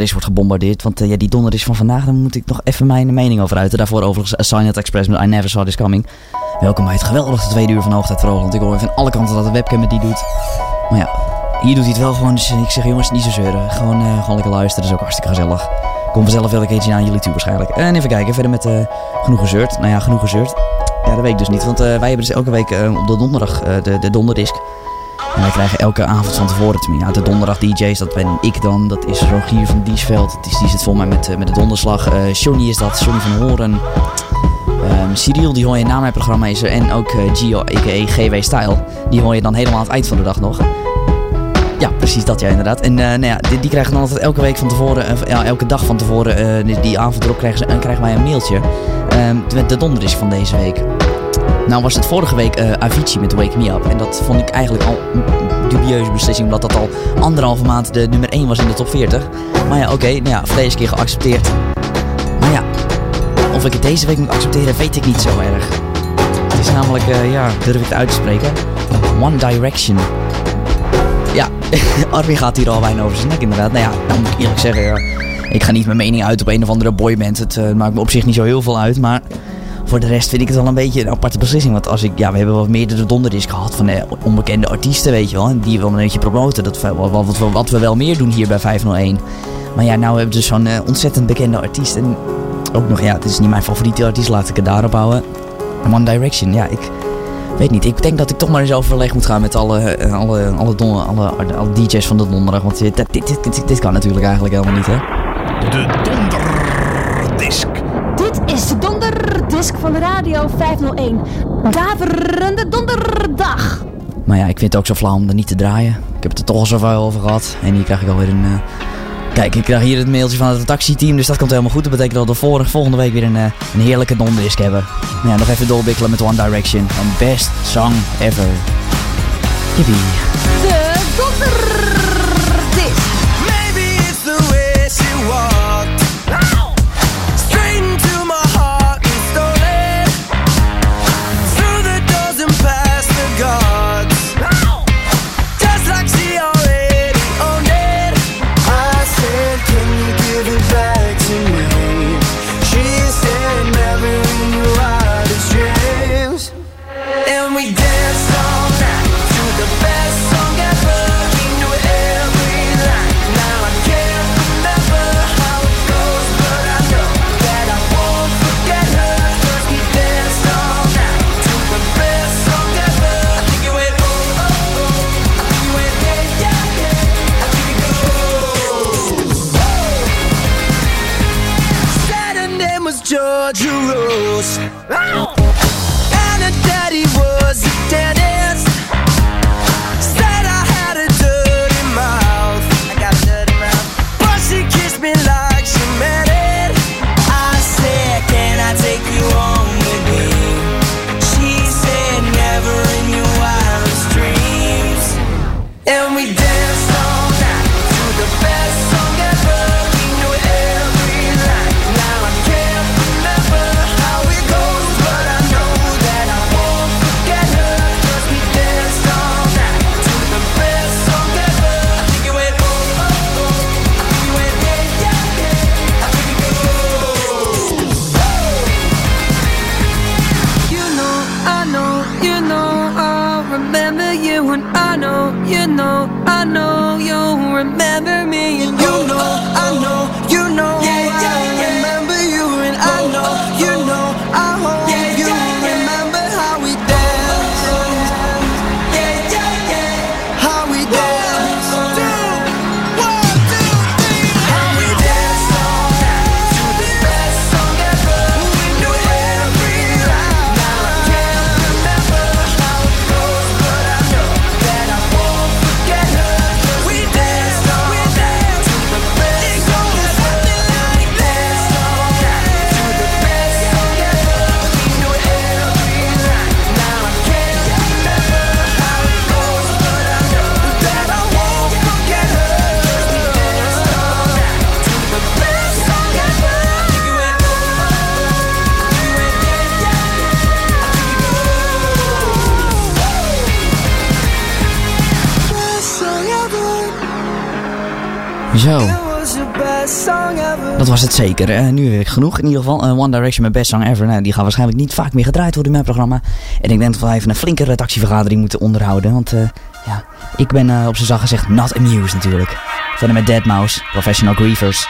Is wordt gebombardeerd. Want eh, ja, die donder van vandaag, daar moet ik nog even mijn mening over uiten. Daarvoor overigens A Silent Express met I Never Saw This Coming. Welkom bij het geweldige tweede uur van Hoogtijd voor Hoogland. Ik hoor van alle kanten dat de webcam die doet. Maar ja, hier doet hij het wel gewoon. Dus ik zeg jongens, niet zo zeuren. Gewoon, eh, gewoon lekker luisteren, dat is ook hartstikke gezellig. Kom vanzelf wel een keertje aan jullie toe waarschijnlijk. En even kijken, verder met eh, genoeg gezeurd. Nou ja, genoeg gezeurd. Ja, dat weet ik dus niet. Want eh, wij hebben dus elke week eh, op de donderdag eh, de, de donderdisc. En wij krijgen elke avond van tevoren, tenminste, ja, de donderdag DJ's, dat ben ik dan. Dat is Rogier van Diesveld. Dat is, die zit vol mij met, met de donderslag. Eh Johnny is dat, Johnny van Horen. Ehm Cyril, die hoor je na mijn programma is. En ook eh, Gio, a.k.a. GW Style. Die hoor je dan helemaal aan het eind van de dag nog. Ja, precies dat ja, inderdaad. En eh, nou ja, die, die krijgen dan altijd elke week van tevoren, ja, elke dag van tevoren, die, die avond erop krijgen, ze, krijgen wij een mailtje. ehm, met de donderdisc van deze week. Nou was het vorige week eh, Avicii met Wake Me Up. En dat vond ik eigenlijk al een dubieuze beslissing. Omdat dat al anderhalve maand de nummer 1 was in de top 40. Maar ja, oké. nou ja, keer geaccepteerd. Maar ja, of ik het deze week moet accepteren, weet ik niet zo erg. Het is namelijk, eh, ja, durf ik het uit te spreken? One Direction. Ja, [laughs] Armin gaat hier al bijna over zijn nek inderdaad. Nou ja, dan moet ik eerlijk zeggen, ik ga niet mijn mening uit op een of andere boyband. Het eh, maakt me op zich niet zo heel veel uit, maar voor de rest vind ik het wel een beetje een aparte beslissing. Want als ik, ja, we hebben wel meerdere donderdisc gehad van eh, onbekende artiesten, weet je wel. En die we wel een beetje promoten. Dat, wat, wat, we- wat we wel meer doen hier bij 501. Maar ja, nou hebben we dus zo'n eh, ontzettend bekende artiest. En ook nog, ja, het is niet mijn favoriete artiest, laat ik het daarop houden. One Direction, ja, ik weet niet. Ik denk dat ik toch maar eens overleg moet gaan met alle, eh, alle, alle, don- alle, alle DJ's van de donderdag. Want dit, dit, dit, dit, kan natuurlijk eigenlijk helemaal niet, hè. De donderdisc. Dit is de donderdisc van de Radio 501. Daverende donderdag. Maar ja, ik vind het ook zo flauw om er niet te draaien. Ik heb het er toch al zoveel over gehad. En hier krijg ik alweer een... eh, Kijk, ik krijg hier het mailtje van het redactieteam, dus dat komt helemaal goed. Dat betekent dat we vorig, volgende week weer een, eh, een heerlijke donderdisc hebben. Nou ja, nog even doorbikkelen met One Direction. Een best song ever. Yippie. De donderdisc. Zeker. Eh, nu genoeg in ieder geval. Eh, One Direction met Best Song Ever. Nou, die gaan waarschijnlijk niet vaak meer gedraaid worden in mijn programma. En ik denk dat we even een flinke redactievergadering moeten onderhouden. Want eh, ja, ik ben op zijn zacht gezegd not amused natuurlijk. Verder met Dead Mouse, Professional Grievers.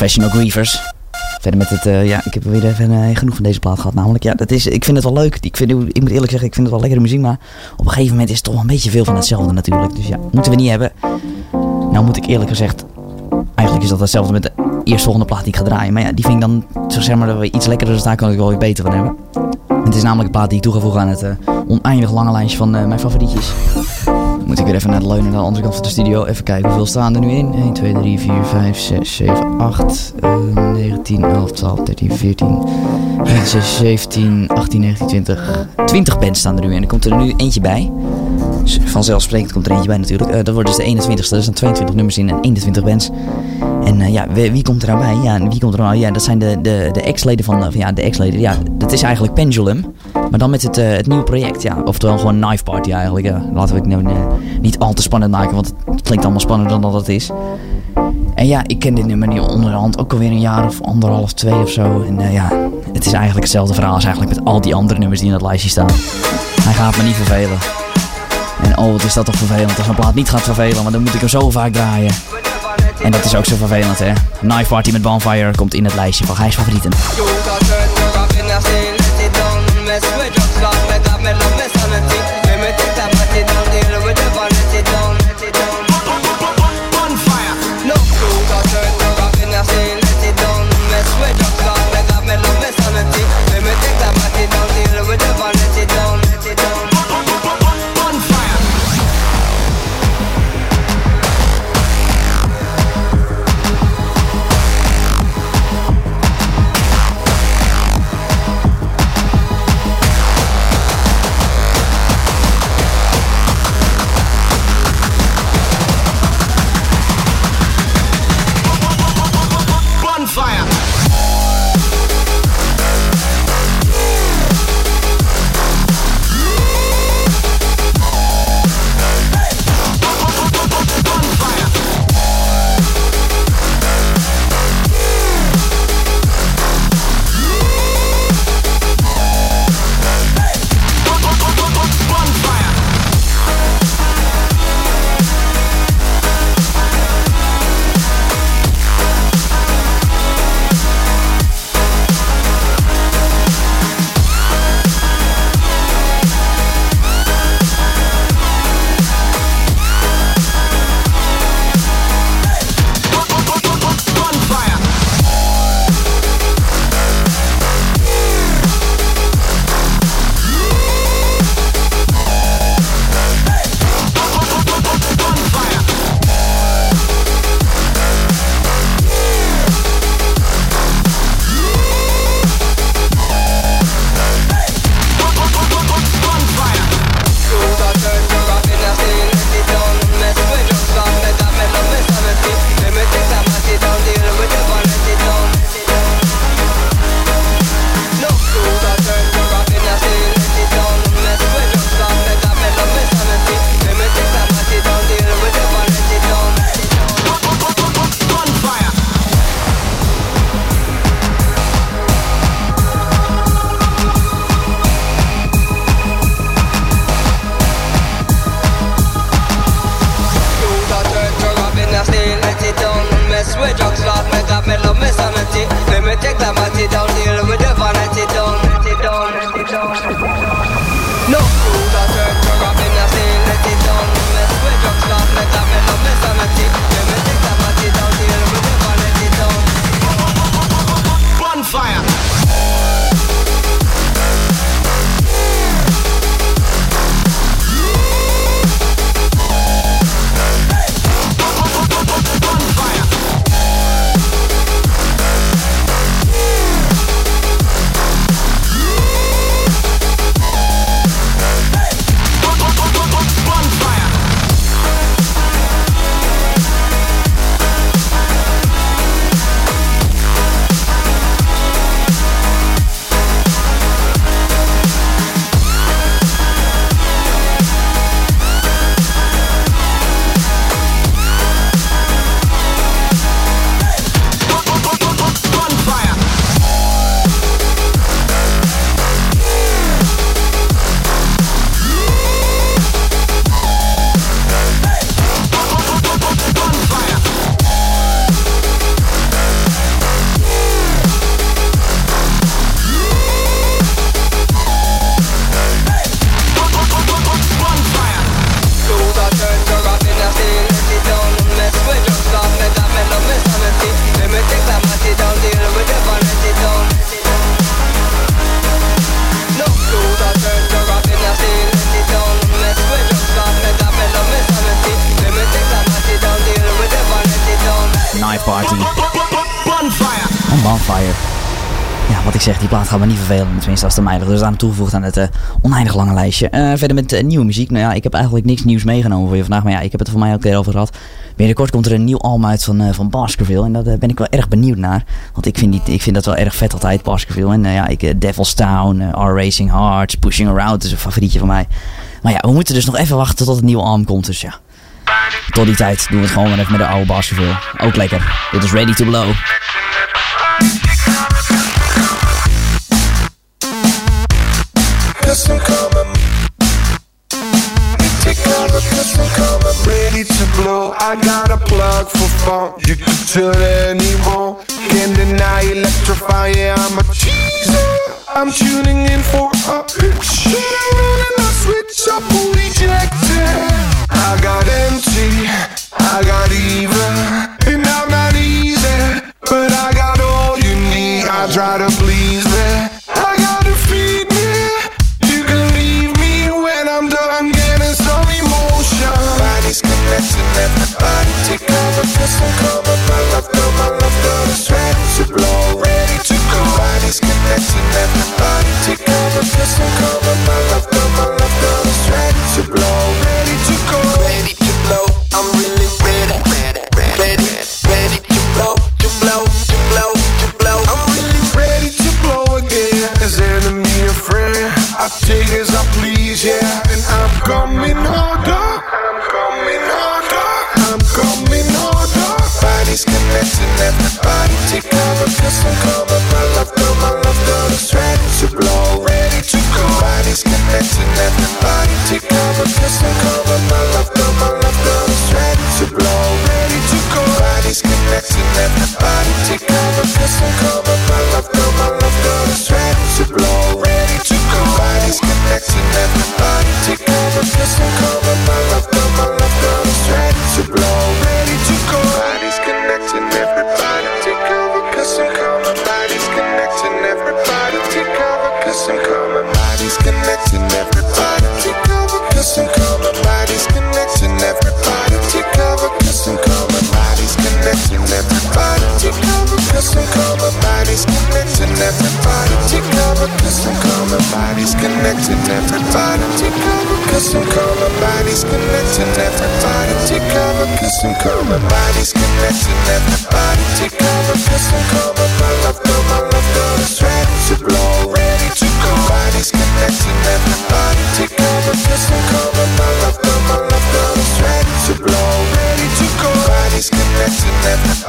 Professional Grievers. Verder met het, eh, ja, ik heb weer even eh, genoeg van deze plaat gehad. Namelijk, ja, dat is, ik vind het wel leuk. Ik, vind, ik moet eerlijk zeggen, ik vind het wel lekkere muziek. Maar op een gegeven moment is het toch wel een beetje veel van hetzelfde natuurlijk. Dus ja, moeten we niet hebben. Nou moet ik eerlijk gezegd, eigenlijk is dat hetzelfde met de eerstvolgende plaat die ik ga draaien. Maar ja, die vind ik dan, zo zeg maar, weer iets lekkerder. Dus daar kan ik wel weer beter van hebben. Het is namelijk een plaat die ik toe aan het eh, oneindig lange lijstje van mijn favorietjes. Moet ik weer even naar de leunen naar de andere kant van de studio. Even kijken hoeveel staan er nu in. 1, 2, 3, 4, 5, 6, 7, 8, uh, 9, 10, 11, 12, 13, 14, 15, 16, 17, 18, 19, 20. 20 bands staan er nu in. Er komt er nu eentje bij. Dus vanzelfsprekend komt er eentje bij natuurlijk. Eh, dat wordt dus de 21ste. Er zijn 22 nummers in en 21 bands. En eh, ja, wie, wie komt er nou bij? Ja, wie komt er nou? Ja, dat zijn de, de, de ex-leden van, van... Ja, de ex-leden. Ja, dat is eigenlijk Pendulum. Maar dan met het, eh, het nieuwe project. Ja, oftewel gewoon Knife Party eigenlijk. Laten we het nou, eh, niet al te spannend maken, want het klinkt allemaal spannender dan dat het is. En ja, ik ken dit nummer niet onderhand ook alweer een jaar of anderhalf, twee of zo. En eh, ja, het is eigenlijk hetzelfde verhaal als eigenlijk met al die andere nummers die in dat lijstje staan. Hij gaat me niet vervelen. En oh, wat is dat toch vervelend als een plaat niet gaat vervelen, want dan moet ik hem zo vaak draaien. En dat is ook zo vervelend, hè. Knife Party met Bonfire komt in het lijstje van Gijs favorieten. Plaat gaat me niet vervelen. Tenminste, als aan mij ligt. Dus daarom toegevoegd aan het eh, oneindig lange lijstje. Eh, verder met eh, nieuwe muziek. Nou ja, ik heb eigenlijk niks nieuws meegenomen voor je vandaag. Maar ja, ik heb het voor mij ook weer over gehad. Binnenkort komt er een nieuw album uit van, van Baskerville. En daar ben ik wel erg benieuwd naar. Want ik vind, die, ik vind dat wel erg vet altijd, Baskerville. En ja, ik, Devil's Town, eh, R Racing Hearts, Pushing Around is een favorietje van mij. Maar ja, we moeten dus nog even wachten tot het nieuwe album komt. Dus ja, tot die tijd doen we het gewoon weer even met de oude Baskerville. Ook lekker. Dit is Ready to Blow. Cause I'm coming. Take cover, cause I'm coming. Ready to blow. I got a plug for funk. You can tell anyone. Can't deny electrify. Yeah, I'm a cheeser. I'm tuning in for a shit and I switch up who ejected. I got empty, I got even, and I'm not easy, but I got all you need. I try to please as I please, yeah. And I'm coming harder. Oh. I'm coming harder. Oh. I'm coming harder. Oh. Bodies connecting, everybody take cover. Cause coming, my love, girl, my love, girl is ready to blow, ready to go. Bodies connecting, everybody take cover. Cause coming, my love, girl, my love, girl is ready to blow, ready to go. Bodies connecting, everybody take cover. Cause I'm bodies connecting, everybody take cover. Cause I'm coming, bodies connecting, everybody take cover. Cause I'm coming, my love, girl, my love, girl is ready to blow, ready to go. Bodies connecting, everybody take cover. Cause I'm my love, girl, my love, girl is ready to blow, ready to go. Bodies connecting, everybody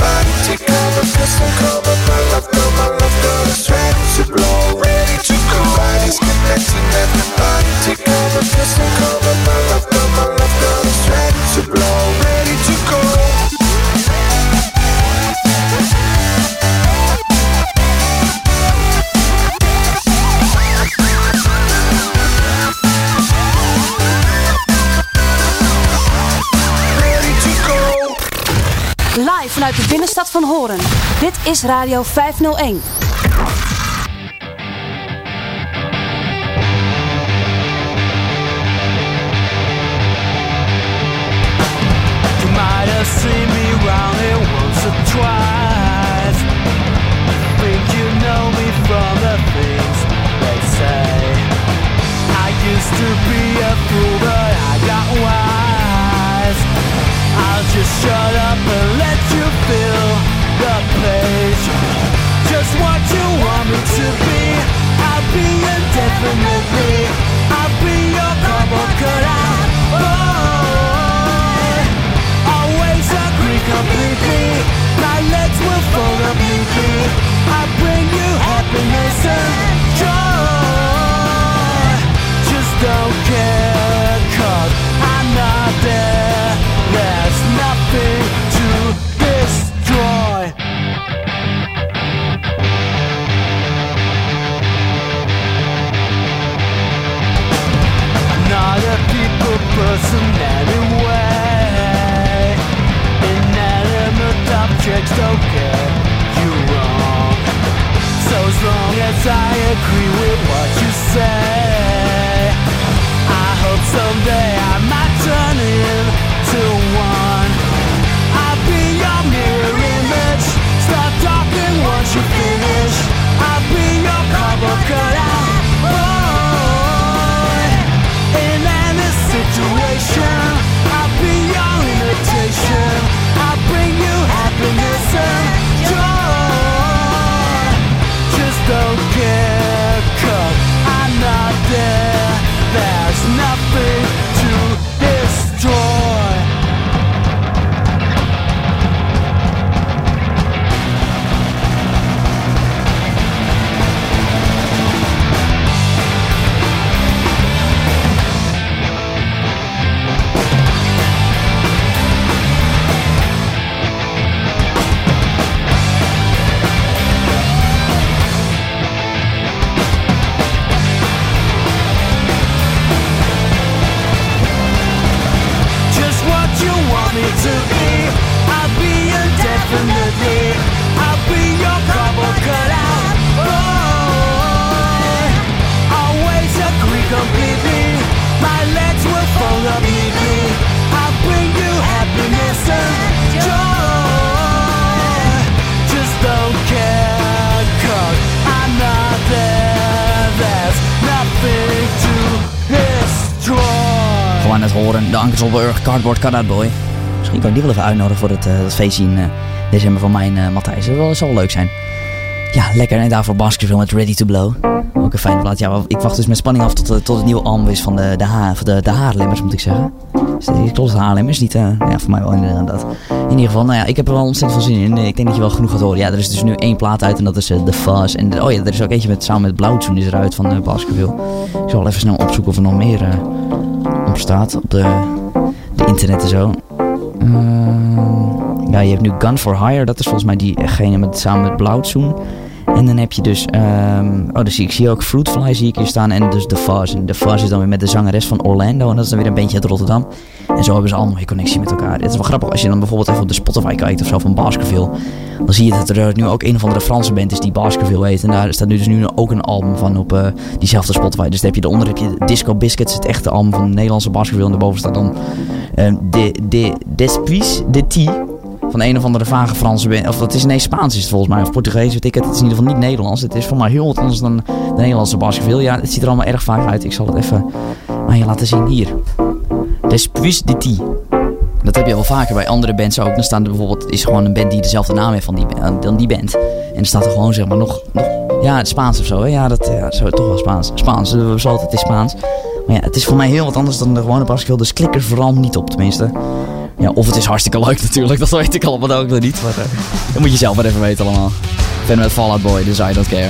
is Radio 501. De Ankers op Urg, Cardboard Cutout Boy. Misschien kan ik die wel even uitnodigen voor het, eh, dat feestje in eh, december van mijn eh, Matthijs. Dat zal wel leuk zijn. Ja, lekker. En daarvoor Baskerville met Ready to Blow. Ook een fijne plaat. Ja, ik wacht dus met spanning af tot, eh, tot het nieuwe album is van de, de, ha de, de Haarlemmers, moet ik zeggen. Klopt het Haarlemmers? Niet, eh, ja, voor mij wel inderdaad. In ieder geval, nou ja, ik heb er wel ontzettend veel zin in. Ik denk dat je wel genoeg gaat horen. Ja, er is dus nu één plaat uit en dat is eh, The Fuzz. En oh ja, er is ook eentje met, samen met Blauwtsoen is eruit van uh, Baskerville. Ik zal even snel opzoeken of er nog meer eh, staat op de, de internet en zo. Ehm, ja, je hebt nu Gun for Hire. Dat is volgens mij diegene met, samen met Blauwtsoen. En dan heb je dus, ehm, oh, dus ik zie ook Fruitfly zie ik hier staan en dus The Fuzz. En The Fuzz is dan weer met de zangeres van Orlando en dat is dan weer een bandje uit Rotterdam. En zo hebben ze allemaal weer connectie met elkaar. Het is wel grappig als je dan bijvoorbeeld even op de Spotify kijkt of zo van Baskerville. Dan zie je dat er nu ook een of andere Franse band is die Baskerville heet. En daar staat nu dus nu ook een album van op eh, diezelfde Spotify. Dus dan heb je eronder heb je Disco Biscuits, het echte album van de Nederlandse Baskerville. En daarboven staat dan ehm, de, de, Despuis de T van een of andere vage Franse band. Of dat is ineens Spaans is het volgens mij. Of Portugees weet ik het. Het is in ieder geval niet Nederlands. Het is voor mij heel wat anders dan de Nederlandse Baskerville. Ja, het ziet er allemaal erg vaag uit. Ik zal het even aan je laten zien hier. Despuis de. Dat heb je wel vaker bij andere bands ook. Dan staan er bijvoorbeeld, is gewoon een band die dezelfde naam heeft van die, eh, dan die band. En dan staat er gewoon zeg maar nog, nog ja, het Spaans of zo. Hè? Ja, dat ja, zo, toch wel Spaans. Spaans, we besloten het is Spaans. Maar ja, het is voor mij heel wat anders dan de gewone Baskerville. Dus klik er vooral niet op tenminste. Ja, of het is hartstikke leuk [laughs] natuurlijk, dat weet ik allemaal ook nog niet. Maar eh, dat moet je zelf maar even weten allemaal. Verder met Fallout Boy, dus I don't care.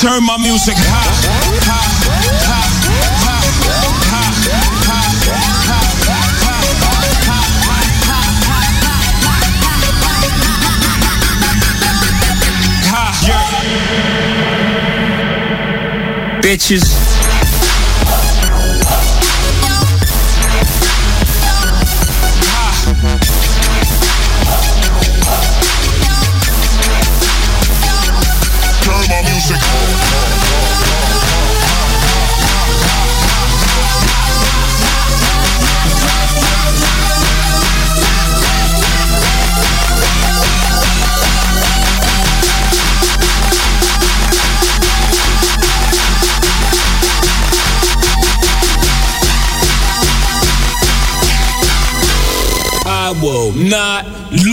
Turn my music high. Bitches.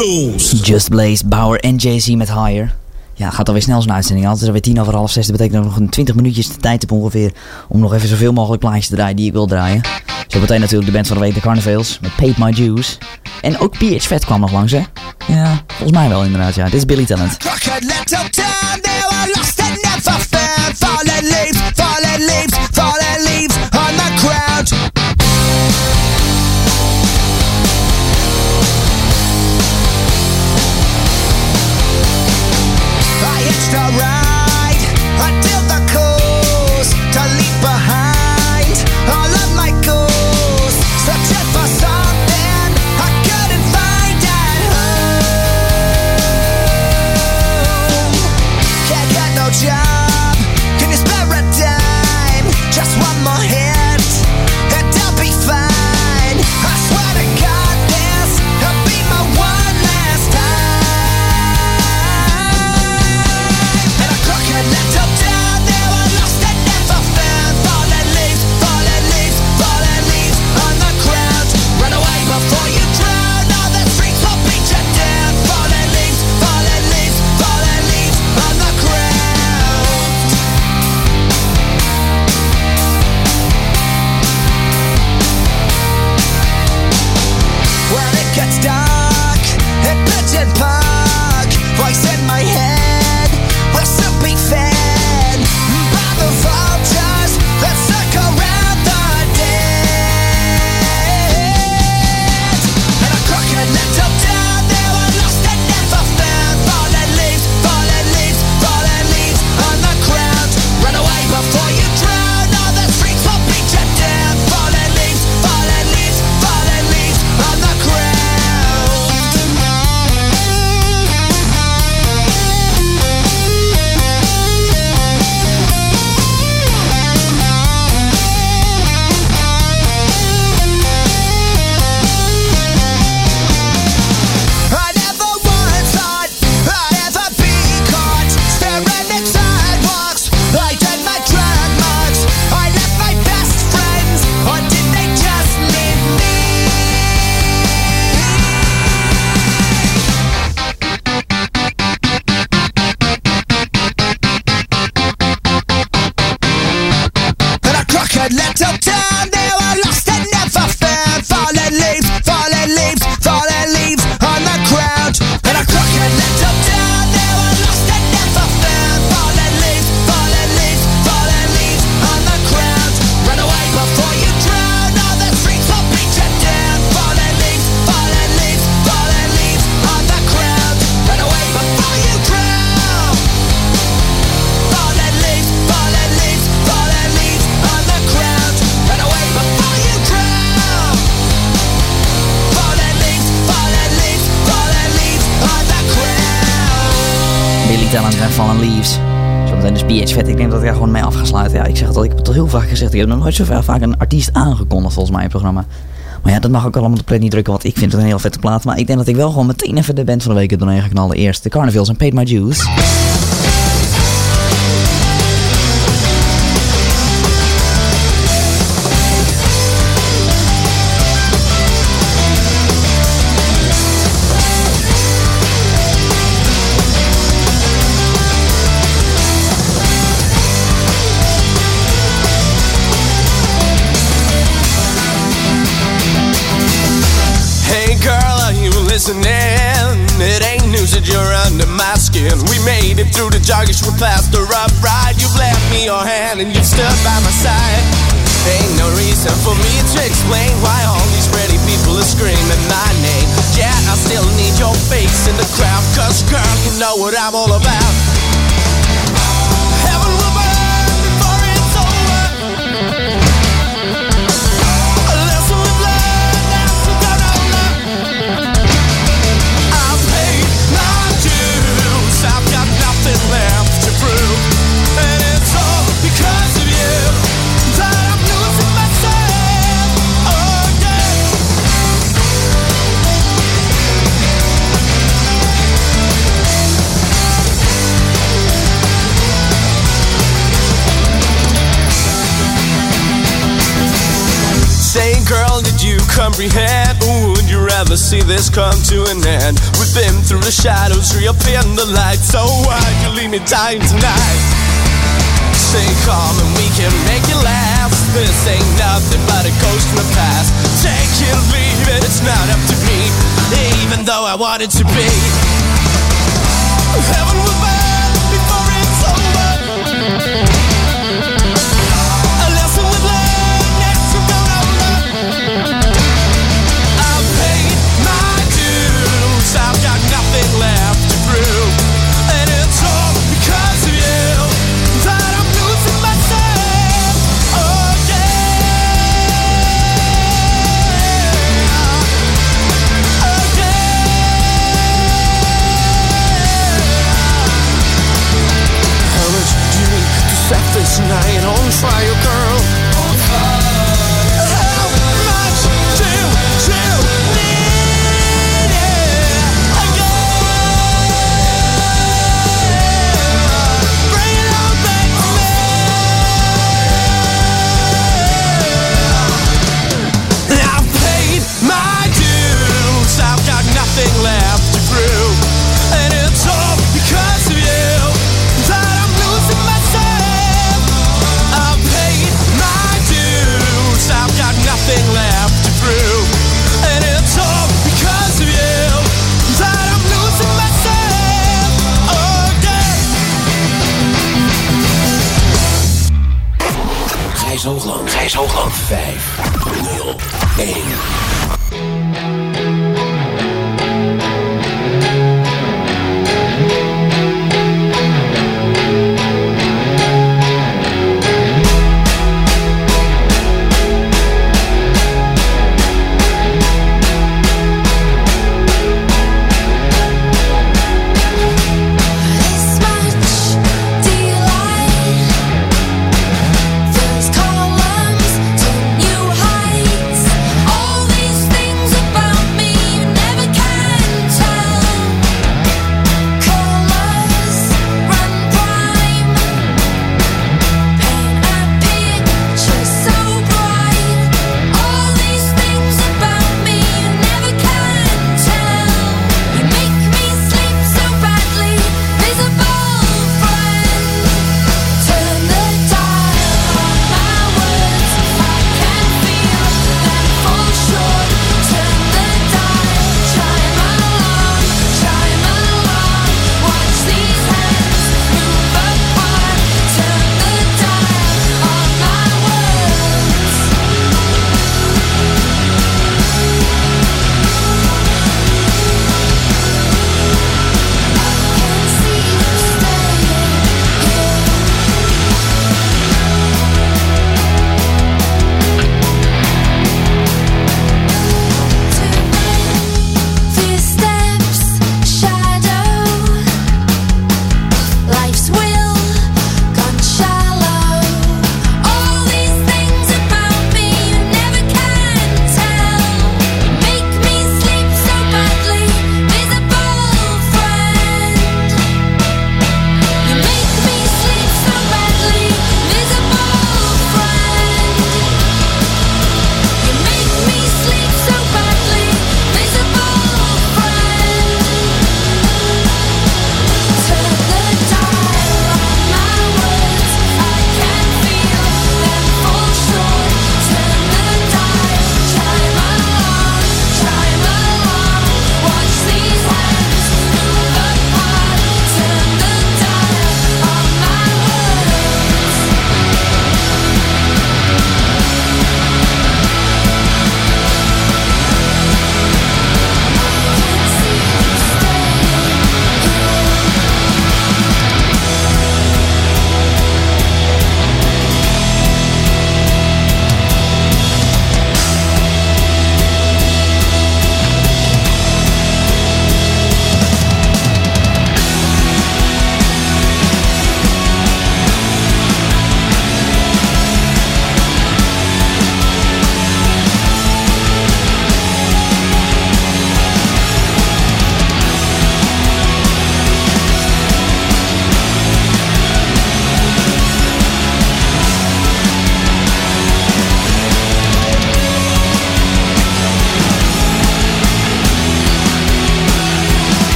Lose. Just Blaze, Bauer en Jay-Z met Higher. Ja, gaat alweer snel zo'n uitzending. Altijd alweer tien over half zes. Dat betekent dat ik nog een 20 minuutjes de tijd heb ongeveer. Om nog even zoveel mogelijk plaatjes te draaien die ik wil draaien. Zo meteen natuurlijk de band van de week, de Carnivales. Met Paid My Dues. En ook PH Vet kwam nog langs, hè? Ja, volgens mij wel inderdaad, ja. Dit is Billy Talent. Leaves. Zometeen dus BH Vet. Ik denk dat ik daar gewoon mee af ga sluiten. Ja, ik zeg al, ik heb het al heel vaak gezegd. Ik heb nog nooit zo vaak een artiest aangekondigd volgens mij in het programma. Maar ja, dat mag ook allemaal de pret niet drukken, want ik vind het een heel vette plaat. Maar ik denk dat ik wel gewoon meteen even de band van de week er doorheen ga knallen. Eerst de Carnivals en Paid My Dues. Through the juggish, we passed the rough ride. You've left me your hand and you've stood by my side. Ain't no reason for me to explain why all these pretty people are screaming my name. Yeah, I still need your face in the crowd, cause girl, you know what I'm all about. You comprehend? Would you rather see this come to an end? We've been through the shadows, reappear in the light. So why'd you leave me dying tonight? Stay calm and we can make it last. This ain't nothing but a ghost from the past. Take it, leave it, it's not up to me. Even though I want it to be. Heaven will burn before it's over.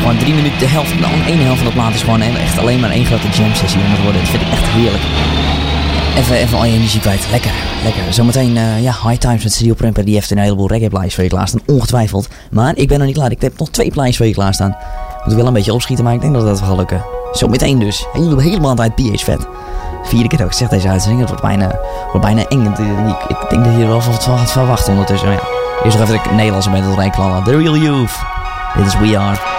Gewoon drie minuten, de helft, de ene helft van de plaat is gewoon echt alleen maar één grote jam sessie aan het worden. Dat vind ik echt heerlijk. Even, even al je energie kwijt. Lekker, lekker. Zometeen, eh, ja, High Times met Studio Premper. Die heeft een heleboel reggae plaatjes voor je klaarstaan. Ongetwijfeld. Maar ik ben nog niet klaar. Ik heb nog twee plaatjes voor je klaarstaan. Moet wel een beetje opschieten, maar ik denk dat dat wel gaat lukken. Zometeen dus. Helemaal aan het PH vet. Vierde keer dat ik deze uitzending. Het wordt bijna, wordt bijna eng. Het- Ik, denk dat je er wel van gaat verwachten ondertussen. Maar ja. Eerst nog even de Nederlandse band doorheen knallen. The Real Youth. Dit is We Are.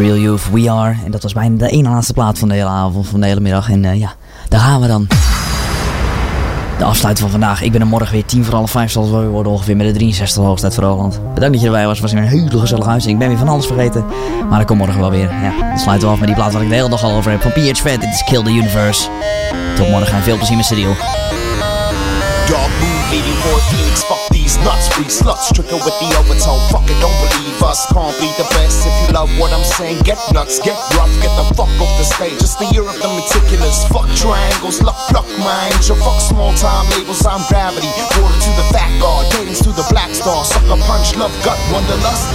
Real Youth, We Are. En dat was bijna de ene laatste plaat van de hele avond, van de hele middag. En eh, ja, daar gaan we dan. De afsluiting van vandaag. Ik ben er morgen weer tien voor half vijf zal het wel weer worden ongeveer met de 63 hoogstijd voor Holland. Bedankt dat je erbij was. Was weer een hele gezellige uitzending. Ik ben weer van alles vergeten. Maar dat komt morgen wel weer. Ja, dan sluiten we af met die plaat waar ik de hele dag al over heb. Van PH. Dit is Kill the Universe. Tot morgen en veel plezier met Studio. These nuts, free sluts. Trickle with the overtone. Fuck it, don't believe us. Can't be the best if you love what I'm saying. Get nuts, get rough, get the fuck off the stage. It's the year of the meticulous. Fuck triangles, luck, pluck my angel. Fuck small time labels, I'm gravity. Water to the fat guard, cadence to the black star. Sucker punch, love, gut, wanderlust.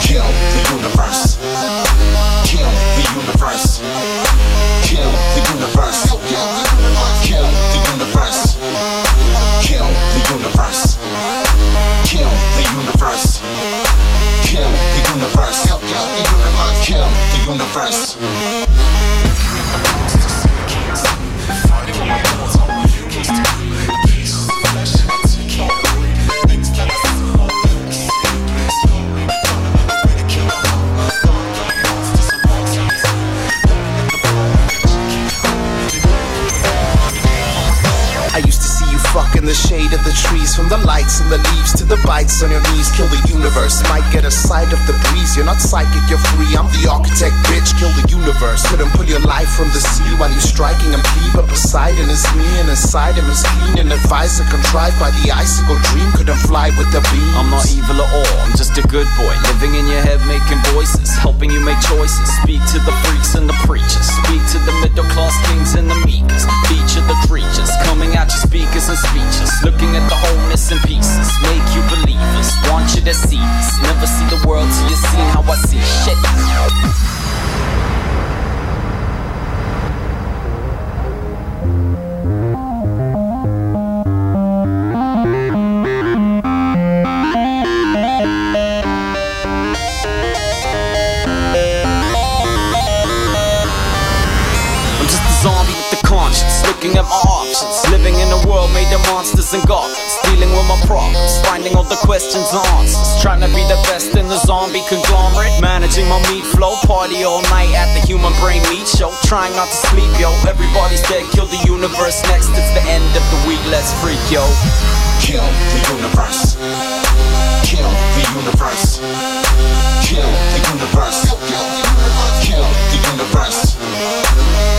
Kill the universe. From the lights and the leaves to the bites on your knees, kill the universe. Might get a sight of the breeze. You're not psychic, you're free. I'm the architect, bitch. Kill the universe. Couldn't pull your life from the sea while you're striking and plead. But Poseidon is me, and inside him is clean. An advisor contrived by the icicle dream. Couldn't fly with the beam. I'm not evil at all, I'm just a good boy. Living in your head, making voices, helping you make choices. Speak to the freaks and the preachers. Speak to the middle class kings and the meekers. Feature the creatures, coming at your speakers and speeches. Looking at the wholeness in pieces. Make you believers, want you to see this. Never see the world till you've seen how I see shit. I'm just a zombie with the conscience, looking at my options. Living in a world made of monsters and goblins. Dealing with my problems, finding all the questions answers. Trying to be the best in the zombie conglomerate. Managing my meat flow, party all night at the human brain meat show. Trying not to sleep, yo. Everybody's dead, kill the universe next. It's the end of the week, let's freak, yo. Kill the universe. Kill the universe. Kill the universe. Kill the universe. Kill the universe.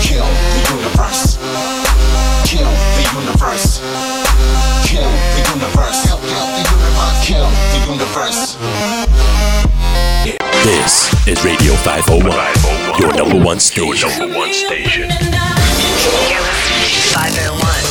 Kill the universe. Kill the universe. Kill the universe. Kill the universe. Kill the universe. This is Radio 501, 501. your number one station. Your number one station. 501.